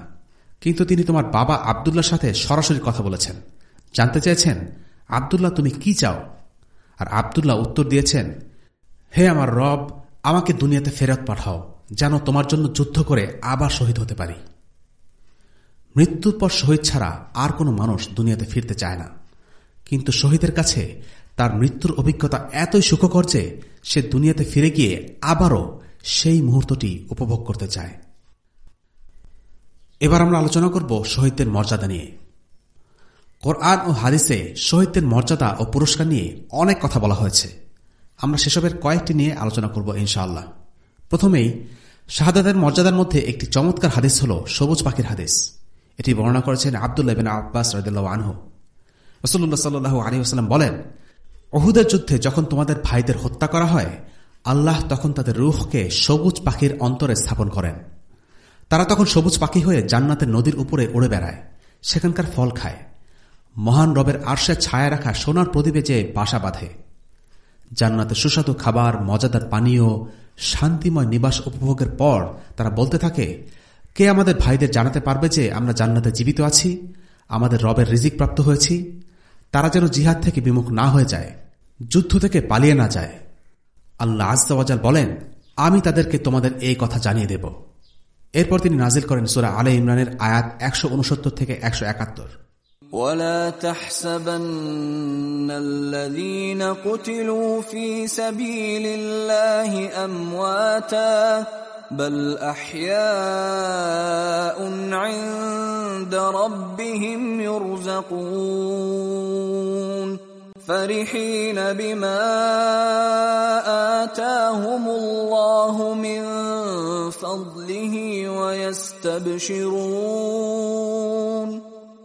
কিন্তু তিনি তোমার বাবা আবদুল্লার সাথে সরাসরি কথা বলেছেন। জানতে চেয়েছেন, আবদুল্লাহ তুমি কি চাও? আর আবদুল্লাহ উত্তর দিয়েছেন, হে আমার রব, আমাকে দুনিয়াতে ফেরত পাঠাও, যেন তোমার জন্য যুদ্ধ করে আবার শহীদ হতে পারি। মৃত্যুর পর শহীদ ছাড়া আর কোনো মানুষ দুনিয়াতে ফিরতে চায় না। কিন্তু শহীদের কাছে তার মৃত্যুর অভিজ্ঞতা এতই সুখকর যে সে দুনিয়াতে ফিরে গিয়ে আবারও সেই মুহূর্তটি উপভোগ করতে চায়। এবার আমরা আলোচনা করব শহীদদের মর্যাদা নিয়ে। কোরআন ও হাদিসে শহীদদের মর্যাদা ও পুরস্কার নিয়ে অনেক কথা বলা হয়েছে। আমরা সেসবের কয়েকটি নিয়ে আলোচনা করব ইনশাআল্লাহ। প্রথমেই, শাহাদাতের মর্যাদার মধ্যে একটি চমৎকার হাদিস হল সবুজ পাখির হাদিস। এটি বর্ণনা করেছেন আবদুল্লাহ আব্বাস রদুল্লাহ রসুল্লাহ সাল্লু আলী আসালাম বলেন অহুদের যুদ্ধে যখন তোমাদের ভাইদের হত্যা করা হয়, আল্লাহ তখন তাদের রুহকে সবুজ পাখির অন্তরে স্থাপন করেন। তারা তখন সবুজ পাখি হয়ে জান্নাতের নদীর উপরে উড়ে বেড়ায়, সেখানকার ফল খায়। মহান রবের আর্শে ছায়া রাখা সোনার প্রদীপে যে বাসা বাঁধে। জান্নাতে সুস্বাদু খাবার, মজাদার পানীয়, শান্তিময় নিবাস উপভোগের পর তারা বলতে থাকে, কে আমাদের ভাইদের জানাতে পারবে যে আমরা জান্নাতে জীবিত আছি? আমাদের রবের রিজিক প্রাপ্ত হয়েছি? তারা যেন জিহাদ থেকে বিমুখ না হয়ে যায় যুদ্ধ থেকে পালিয়ে না যায় আল্লাহ আজদাওয়াজাল বলেন আমি তাদেরকে তোমাদের এই কথা জানিয়ে দেব এরপর তিনি নাজিল করেন সুরা আলে ইমরানের আয়াত একশো উনসত্তর থেকে একশো একাত্তর ولا تحسبن الذين قتلوا في سبيل الله امواتا بل احياء عند ربهم يرزقون فرحين بما آتاهم الله من فضله ويستبشرون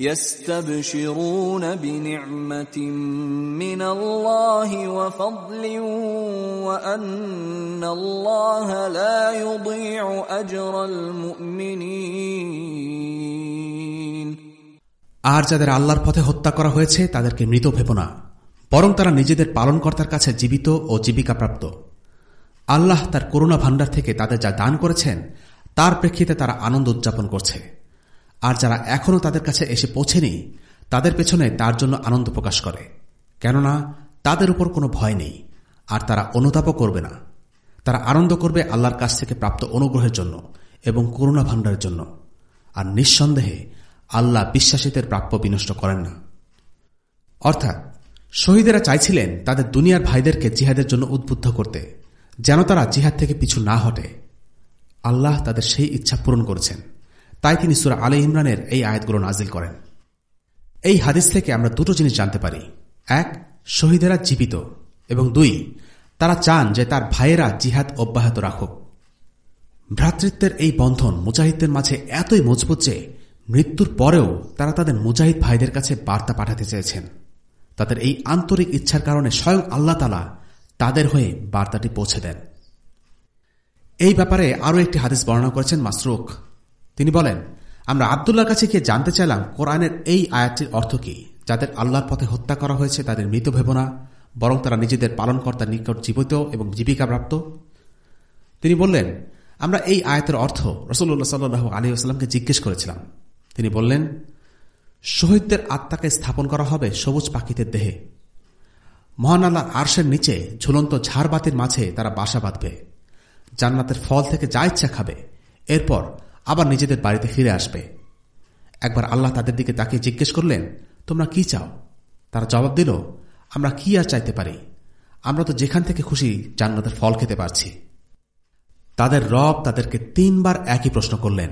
يستبشرون بنعمة من الله وفضل وأن الله لا يضيع أجر المؤمنين আর যাদের আল্লাহর পথে হত্যা করা হয়েছে তাদেরকে মৃত ভেব না বরং তারা নিজেদের পালনকর্তার কাছে জীবিত ও জীবিকাপ্রাপ্ত আল্লাহ তার করুণা ভাণ্ডার থেকে তাদের যা দান করেছেন তার প্রেক্ষিতে তারা আনন্দ উদযাপন করছে আর যারা এখনও তাদের কাছে এসে পৌঁছেনি, তাদের পেছনে তার জন্য আনন্দ প্রকাশ করে। কেননা, তাদের উপর কোনো ভয় নেই, আর তারা অনুতাপও করবে না। তারা আনন্দ করবে আল্লাহর কাছ থেকে প্রাপ্ত অনুগ্রহের জন্য এবং করুণা ভাণ্ডারের জন্য। আর নিঃসন্দেহে, আল্লাহ বিশ্বাসীদের প্রাপ্য বিনষ্ট করেন না। অর্থাৎ, শহীদেরা চাইছিলেন তাদের দুনিয়ার ভাইদেরকে জিহাদের জন্য উদ্বুদ্ধ করতে, যেন তারা জিহাদ থেকে পিছু না হটে। আল্লাহ তাদের সেই ইচ্ছা পূরণ করেছেন। তাই তিনি সুরা আলে ইমরানের এই আয়াতগুলো নাজিল করেন। এই হাদিস থেকে আমরা দুটো জিনিস জানতে পারি। এক, শহীদেরা জীবিত এবং দুই, তারা চান যে তার ভাইয়েরা জিহাদ অব্যাহত রাখুক। ভ্রাতৃত্বের এই বন্ধন মুজাহিদদের মাঝে এতই মজবুত যে মৃত্যুর পরেও তারা তাদের মুজাহিদ ভাইদের কাছে বার্তা পাঠাতে চেয়েছেন। তাদের এই আন্তরিক ইচ্ছার কারণে স্বয়ং আল্লাহ তালা তাদের হয়ে বার্তাটি পৌঁছে দেন। এই ব্যাপারে আরও একটি হাদিস বর্ণনা করেছেন মাসরুক তিনি বলেন, আমরা আবদুল্লার কাছে গিয়ে জানতে চাইলাম কোরআনের এই আয়াতটির অর্থ কি, যাদের আল্লাহর পথে হত্যা করা হয়েছে তাদের মৃত ভেবনা, বরং তারা নিজেদের পালনকর্তার নিকট জীবিত এবং জীবিকাপ্রাপ্ত? তিনি বললেন, আমরা এই আয়াতের অর্থ রসুল্লাহ সাল্লু আলী আসলামকে জিজ্ঞেস করেছিলাম। তিনি বললেন, শহীদদের আত্মাকে স্থাপন করা হবে সবুজ পাখিদের দেহে। মহান আল্লাহ আর্শের নিচে ঝুলন্ত ঝাড়বাতির মাঝে তারা বাসা বাঁধবে। জান্নাতের ফল থেকে যা ইচ্ছা খাবে। এরপর আবার নিজেদের বাড়িতে ফিরে আসবে। একবার আল্লাহ তাদের দিকে তাকে জিজ্ঞেস করলেন, তোমরা কি চাও? তারা জবাব দিল, আমরা কি আর চাইতে পারি? আমরা তো যেখান থেকে খুশি জান্নাতের ফল খেতে পারছি। তাদের রব তাদেরকে তিনবার একই প্রশ্ন করলেন।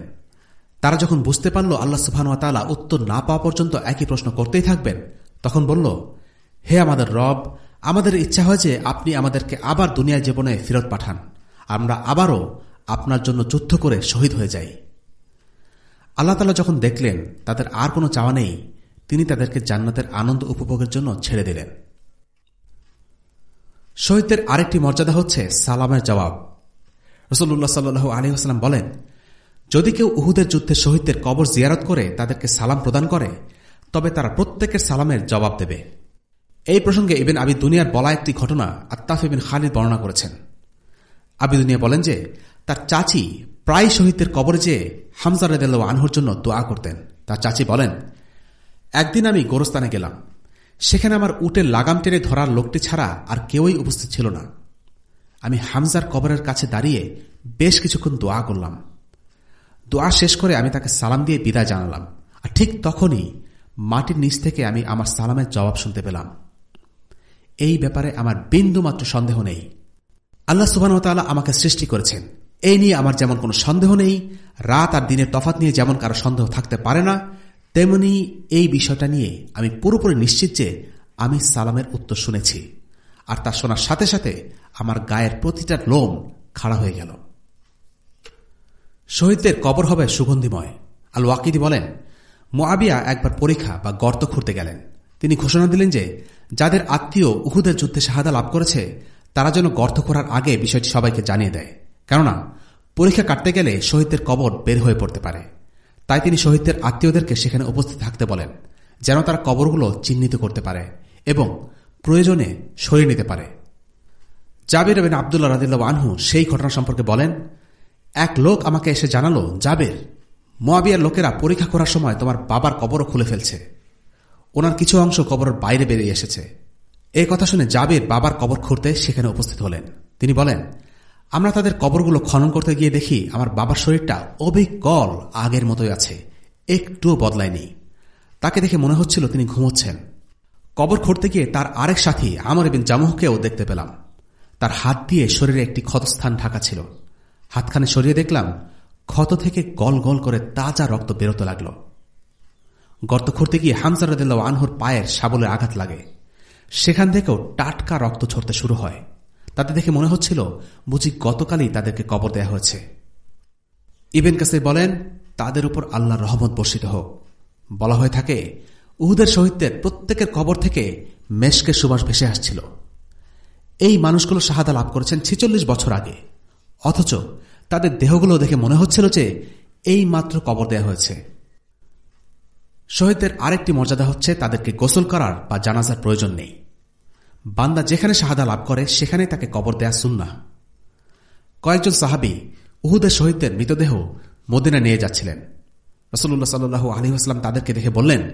তারা যখন বুঝতে পারল আল্লাহ সুফানুয়াতালা উত্তর না পাওয়া পর্যন্ত একই প্রশ্ন করতেই থাকবেন, তখন বলল, হে আমাদের রব, আমাদের ইচ্ছা হয় যে আপনি আমাদেরকে আবার দুনিয়ার জীবনে ফেরত পাঠান। আমরা আবারও আপনার জন্য যুদ্ধ করে শহীদ হয়ে যাই। আল্লাহ তালা যখন দেখলেন, তাদের আর কোনো চাওয়া নেই, তিনি তাদেরকে জান্নাতের আনন্দ উপভোগের জন্য ছেড়ে দিলেন। শহীদদের আরেকটি মর্যাদা হচ্ছে সালামের জবাব। রসুল্লাহ সাল্লু আলহিহাস্লাম বলেন, যদি কেউ উহুদের যুদ্ধে শহীদদের কবর জিয়ারত করে, তাদেরকে সালাম প্রদান করে, তবে তারা প্রত্যেকের সালামের জবাব দেবে। এই প্রসঙ্গে ইবেন আবি দুনিয়ার বলা একটি ঘটনা আত্তাফ ইবিন খালিদ বর্ণনা করেছেন। আবি দুনিয়া বলেন যে, তার চাচি প্রায় শহীদদের কবরে যেয়ে হামজা রেদাল আনহুর জন্য দোয়া করতেন। তার চাচি বলেন, একদিন আমি গোরস্তানে গেলাম। সেখানে আমার উটের লাগাম টেনে ধরার লোকটি ছাড়া আর কেউই উপস্থিত ছিল না। আমি হামজার কবরের কাছে দাঁড়িয়ে বেশ কিছুক্ষণ দোয়া করলাম। দোয়া শেষ করে আমি তাকে সালাম দিয়ে বিদায় জানালাম। আর ঠিক তখনই মাটির নিচ থেকে আমি আমার সালামের জবাব শুনতে পেলাম। এই ব্যাপারে আমার বিন্দুমাত্র সন্দেহ নেই। আল্লাহ সুবাহতাল্লাহ আমাকে সৃষ্টি করেছেন। এই নিয়ে আমার যেমন কোনো সন্দেহ নেই, রাত আর দিনের তফাত নিয়ে যেমন কারও সন্দেহ থাকতে পারে না, তেমনি এই বিষয়টা নিয়ে আমি পুরোপুরি নিশ্চিত যে আমি সালামের উত্তর শুনেছি। আর তা শোনার সাথে সাথে আমার গায়ের প্রতিটা লোম খাড়া হয়ে গেল। শহীদদের কবর হবে সুগন্ধিময়। আল ওয়াকিদি বলেন মোয়াবিয়া একবার পরীক্ষা বা গর্ত খুঁড়তে গেলেন। তিনি ঘোষণা দিলেন যে, যাদের আত্মীয় উহুদের যুদ্ধে শাহাদা লাভ করেছে, তারা যেন গর্ত খোঁড়ার আগে বিষয়টি সবাইকে জানিয়ে দেয়। কেননা, পরীক্ষা কাটতে গেলে শহীদদের কবর বের হয়ে পড়তে পারে। তাই তিনি শহীদদের আত্মীয়দেরকে সেখানে উপস্থিত থাকতে বলেন, যেন তারা কবরগুলো চিহ্নিত করতে পারে এবং প্রয়োজনে সরিয়ে নিতে পারে। জাবির রবিন আবদুল্লাহ রাদিল্লা আনহু সেই ঘটনা সম্পর্কে বলেন, এক লোক আমাকে এসে জানালো, জাবের, মোয়াবিয়ার লোকেরা পরীক্ষা করার সময় তোমার বাবার কবরও খুলে ফেলছে। ওনার কিছু অংশ কবরের বাইরে বেরিয়ে এসেছে। এই কথা শুনে জাবের বাবার কবর খুঁড়তে সেখানে উপস্থিত হলেন। তিনি বলেন আমরা তাদের কবরগুলো খনন করতে গিয়ে দেখি আমার বাবার শরীরটা অবিকল আগের মতোই আছে একটুও বদলায়নি। তাকে দেখে মনে হচ্ছিল তিনি ঘুমোচ্ছেন। কবর খুঁড়তে গিয়ে তার আরেক সাথী, আমর এবিন জামুহকেও দেখতে পেলাম। তার হাত দিয়ে শরীরে একটি ক্ষতস্থান ঢাকা ছিল। হাতখানে সরিয়ে দেখলাম, ক্ষত থেকে গল গল করে তাজা রক্ত বেরোতে লাগল। গর্ত খুঁড়তে গিয়ে হামজার আনহুর পায়ের সাবলের আঘাত লাগে। সেখান থেকেও টাটকা রক্ত ছড়তে শুরু হয়। তাতে দেখে মনে হচ্ছিল, বুঝি গতকালই তাদেরকে কবর দেয়া হয়েছে। ইবেন কাসে বলেন, তাদের উপর আল্লাহ রহমত বর্ষিত হোক। বলা হয়ে থাকে, উহুদের শহীদদের প্রত্যেকের কবর থেকে মেশকে সুবাস ভেসে আসছিল। এই মানুষগুলো শাহাদা লাভ করেছেন ছিচল্লিশ বছর আগে। অথচ তাদের দেহগুলো দেখে মনে হচ্ছিল যে, এই মাত্র কবর দেয়া হয়েছে। শহীদদের আরেকটি মর্যাদা হচ্ছে তাদেরকে গোসল করার বা জানাজার প্রয়োজন নেই। বান্দা যেখানে শাহাদা লাভ করে সেখানে তাকে কবর দেয়া সুন্না কয়েকজন সাহাবি উহুদের শহীদদের মৃতদেহ মদিনা নিয়ে যাচ্ছিলেন। রসুল্লাহ সাল্লু আলহিহাস্লাম তাদেরকে দেখে বললেন,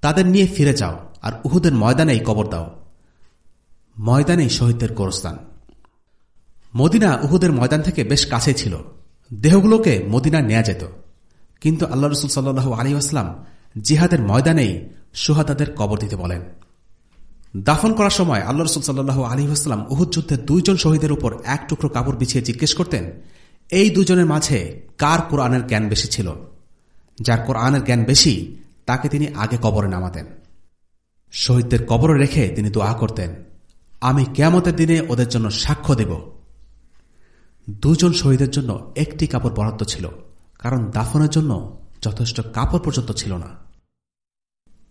তাদের নিয়ে ফিরে যাও আর উহুদের ময়দানেই কবর দাও। ময়দানেই শহীদদের গোরস্থান। মদিনা উহুদের ময়দান থেকে বেশ কাছে ছিল। দেহগুলোকে মদিনা নেওয়া যেত। কিন্তু আল্লাহ রসুল সাল্লু আলী আসলাম জিহাদের ময়দানেই সুহাদাদের কবর দিতে বলেন। দাফন করার সময় আল্লাহ রসুল সাল্লু আলী আসলাম উহুদ যুদ্ধে দুইজন শহীদের উপর এক টুকরো কাপড় বিছিয়ে জিজ্ঞেস করতেন, এই দুজনের মাঝে কার কোরআনের জ্ঞান বেশি ছিল? যার কোরআনের জ্ঞান বেশি, তাকে তিনি আগে কবরে নামাতেন। শহীদদের কবরে রেখে তিনি দোয়া করতেন, আমি কেয়ামতের দিনে ওদের জন্য সাক্ষ্য দেব। দুজন শহীদের জন্য একটি কাপড় বরাদ্দ ছিল, কারণ দাফনের জন্য যথেষ্ট কাপড় পর্যন্ত ছিল না।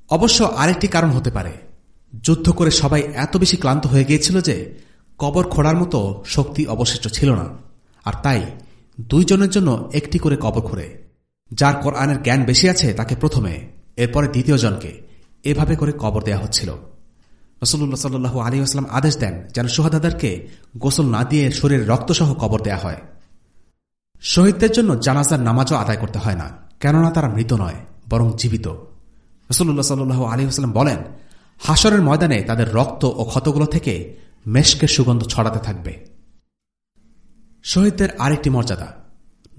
অবশ্য আরেকটি কারণ হতে পারে যুদ্ধ করে সবাই এত বেশি ক্লান্ত হয়ে গিয়েছিল যে কবর খোঁড়ার মতো শক্তি অবশিষ্ট ছিল না। আর তাই দুইজনের জন্য একটি করে কবর খোঁড়ে। যার কোরআনের জ্ঞান বেশি আছে তাকে প্রথমে, এরপরে দ্বিতীয় জনকে এভাবে করে কবর দেয়া হচ্ছিল। রসুল্লাহ সাল্লু আলী আসলাম আদেশ দেন যেন সোহাদাদারকে গোসল না দিয়ে শরীরে রক্তসহ কবর দেয়া হয়। শহীদদের জন্য জানাজার নামাজও আদায় করতে হয় না, কেননা তারা মৃত নয়, বরং জীবিত। রসুল্লাহ সাল্লু আলী আসলাম বলেন হাসরের ময়দানে তাদের রক্ত ও ক্ষতগুলো থেকে মেশকের সুগন্ধ ছড়াতে থাকবে। শহীদদের আরেকটি মর্যাদা,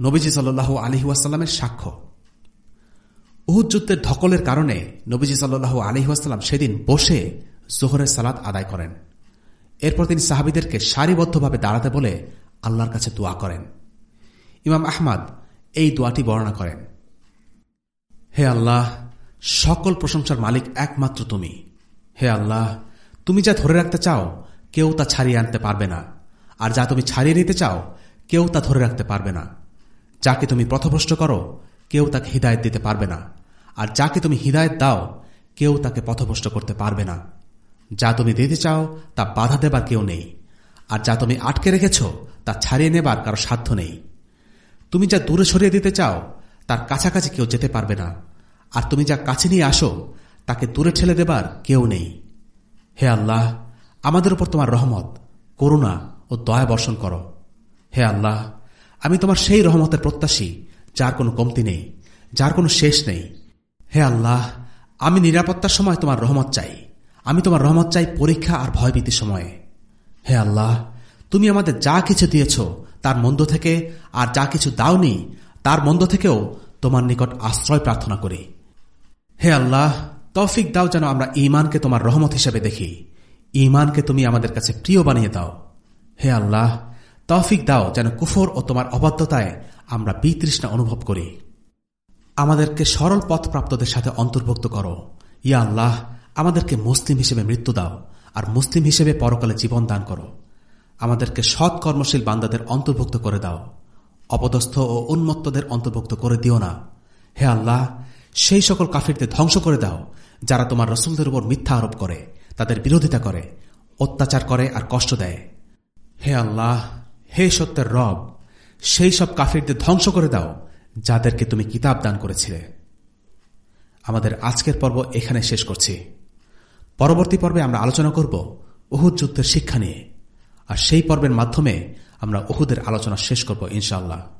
নবীজি সাল্লু আলহিউসাল্লামের সাক্ষ্য। উহুদ যুদ্ধের ধকলের কারণে নবীজি সাল্লু আলহিউসাল্লাম সেদিন বসে জোহরের সালাদ আদায় করেন। এরপর তিনি সাহাবিদেরকে সারিবদ্ধভাবে দাঁড়াতে বলে আল্লাহর কাছে দোয়া করেন। ইমাম আহমাদ এই দোয়াটি বর্ণনা করেন, হে আল্লাহ, সকল প্রশংসার মালিক একমাত্র তুমি। হে আল্লাহ, তুমি যা ধরে রাখতে চাও, কেউ তা ছাড়িয়ে আনতে পারবে না। আর যা তুমি ছাড়িয়ে নিতে চাও, কেউ তা ধরে রাখতে পারবে না। যাকে তুমি পথভ্রষ্ট করো, কেউ তাকে হৃদায়ত দিতে পারবে না। আর যাকে তুমি হৃদায়ত দাও, কেউ তাকে পথভ্রষ্ট করতে পারবে না। যা তুমি দিতে চাও, তা বাধা দেবার কেউ নেই। আর যা তুমি আটকে রেখেছ, তা ছাড়িয়ে নেবার কারও সাধ্য নেই। তুমি যা দূরে সরিয়ে দিতে চাও, তার কাছাকাছি কেউ যেতে পারবে না। আর তুমি যা কাছে নিয়ে আসো তাকে দূরে ঠেলে দেবার কেউ নেই। হে আল্লাহ, আমাদের উপর তোমার রহমত, করুণা ও দয়া বর্ষণ করো। হে আল্লাহ, আমি তোমার সেই রহমতের প্রত্যাশী, যার কোনো কমতি নেই, যার কোনো শেষ নেই। হে আল্লাহ, আমি নিরাপত্তার সময় তোমার রহমত চাই। আমি তোমার রহমত চাই পরীক্ষা আর ভয়ভীতির সময়ে। হে আল্লাহ, তুমি আমাদের যা কিছু দিয়েছ, তার মন্দ থেকে, আর যা কিছু দাওনি, তার মন্দ থেকেও তোমার নিকট আশ্রয় প্রার্থনা করি। হে আল্লাহ তৌফিক দাও যেন আমরা ইমানকে তোমার রহমত হিসেবে দেখি। ইমানকে তুমি আমাদের কাছে প্রিয় বানিয়ে দাও। হে আল্লাহ, তৌফিক দাও যেন কুফর ও তোমার অবাধ্যতায় আমরা বিতৃষ্ণা অনুভব করি। আমাদেরকে সরল পথপ্রাপ্তদের সাথে অন্তর্ভুক্ত করো। ইয়া আল্লাহ, আমাদেরকে মুসলিম হিসেবে মৃত্যু দাও আর মুসলিম হিসেবে পরকালে জীবন দান করো। আমাদেরকে সৎ কর্মশীল বান্দাদের অন্তর্ভুক্ত করে দাও। অপদস্থ ও উন্মত্তদের অন্তর্ভুক্ত করে দিও না। হে আল্লাহ সেই সকল কাফিরদের ধ্বংস করে দাও, যারা তোমার রসুলদের উপর মিথ্যা আরোপ করে, তাদের বিরোধিতা করে, অত্যাচার করে আর কষ্ট দেয়। হে আল্লাহ, হে সত্যের রব, সেই সব কাফিরদের ধ্বংস করে দাও, যাদেরকে তুমি কিতাব দান করেছিলে। আমাদের আজকের পর্ব এখানে শেষ করছি। পরবর্তী পর্বে আমরা আলোচনা করব উহুদ যুদ্ধের শিক্ষা নিয়ে। আর সেই পর্বের মাধ্যমে আমরা উহুদের আলোচনা শেষ করব ইনশাআল্লাহ।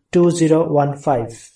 two zero one five.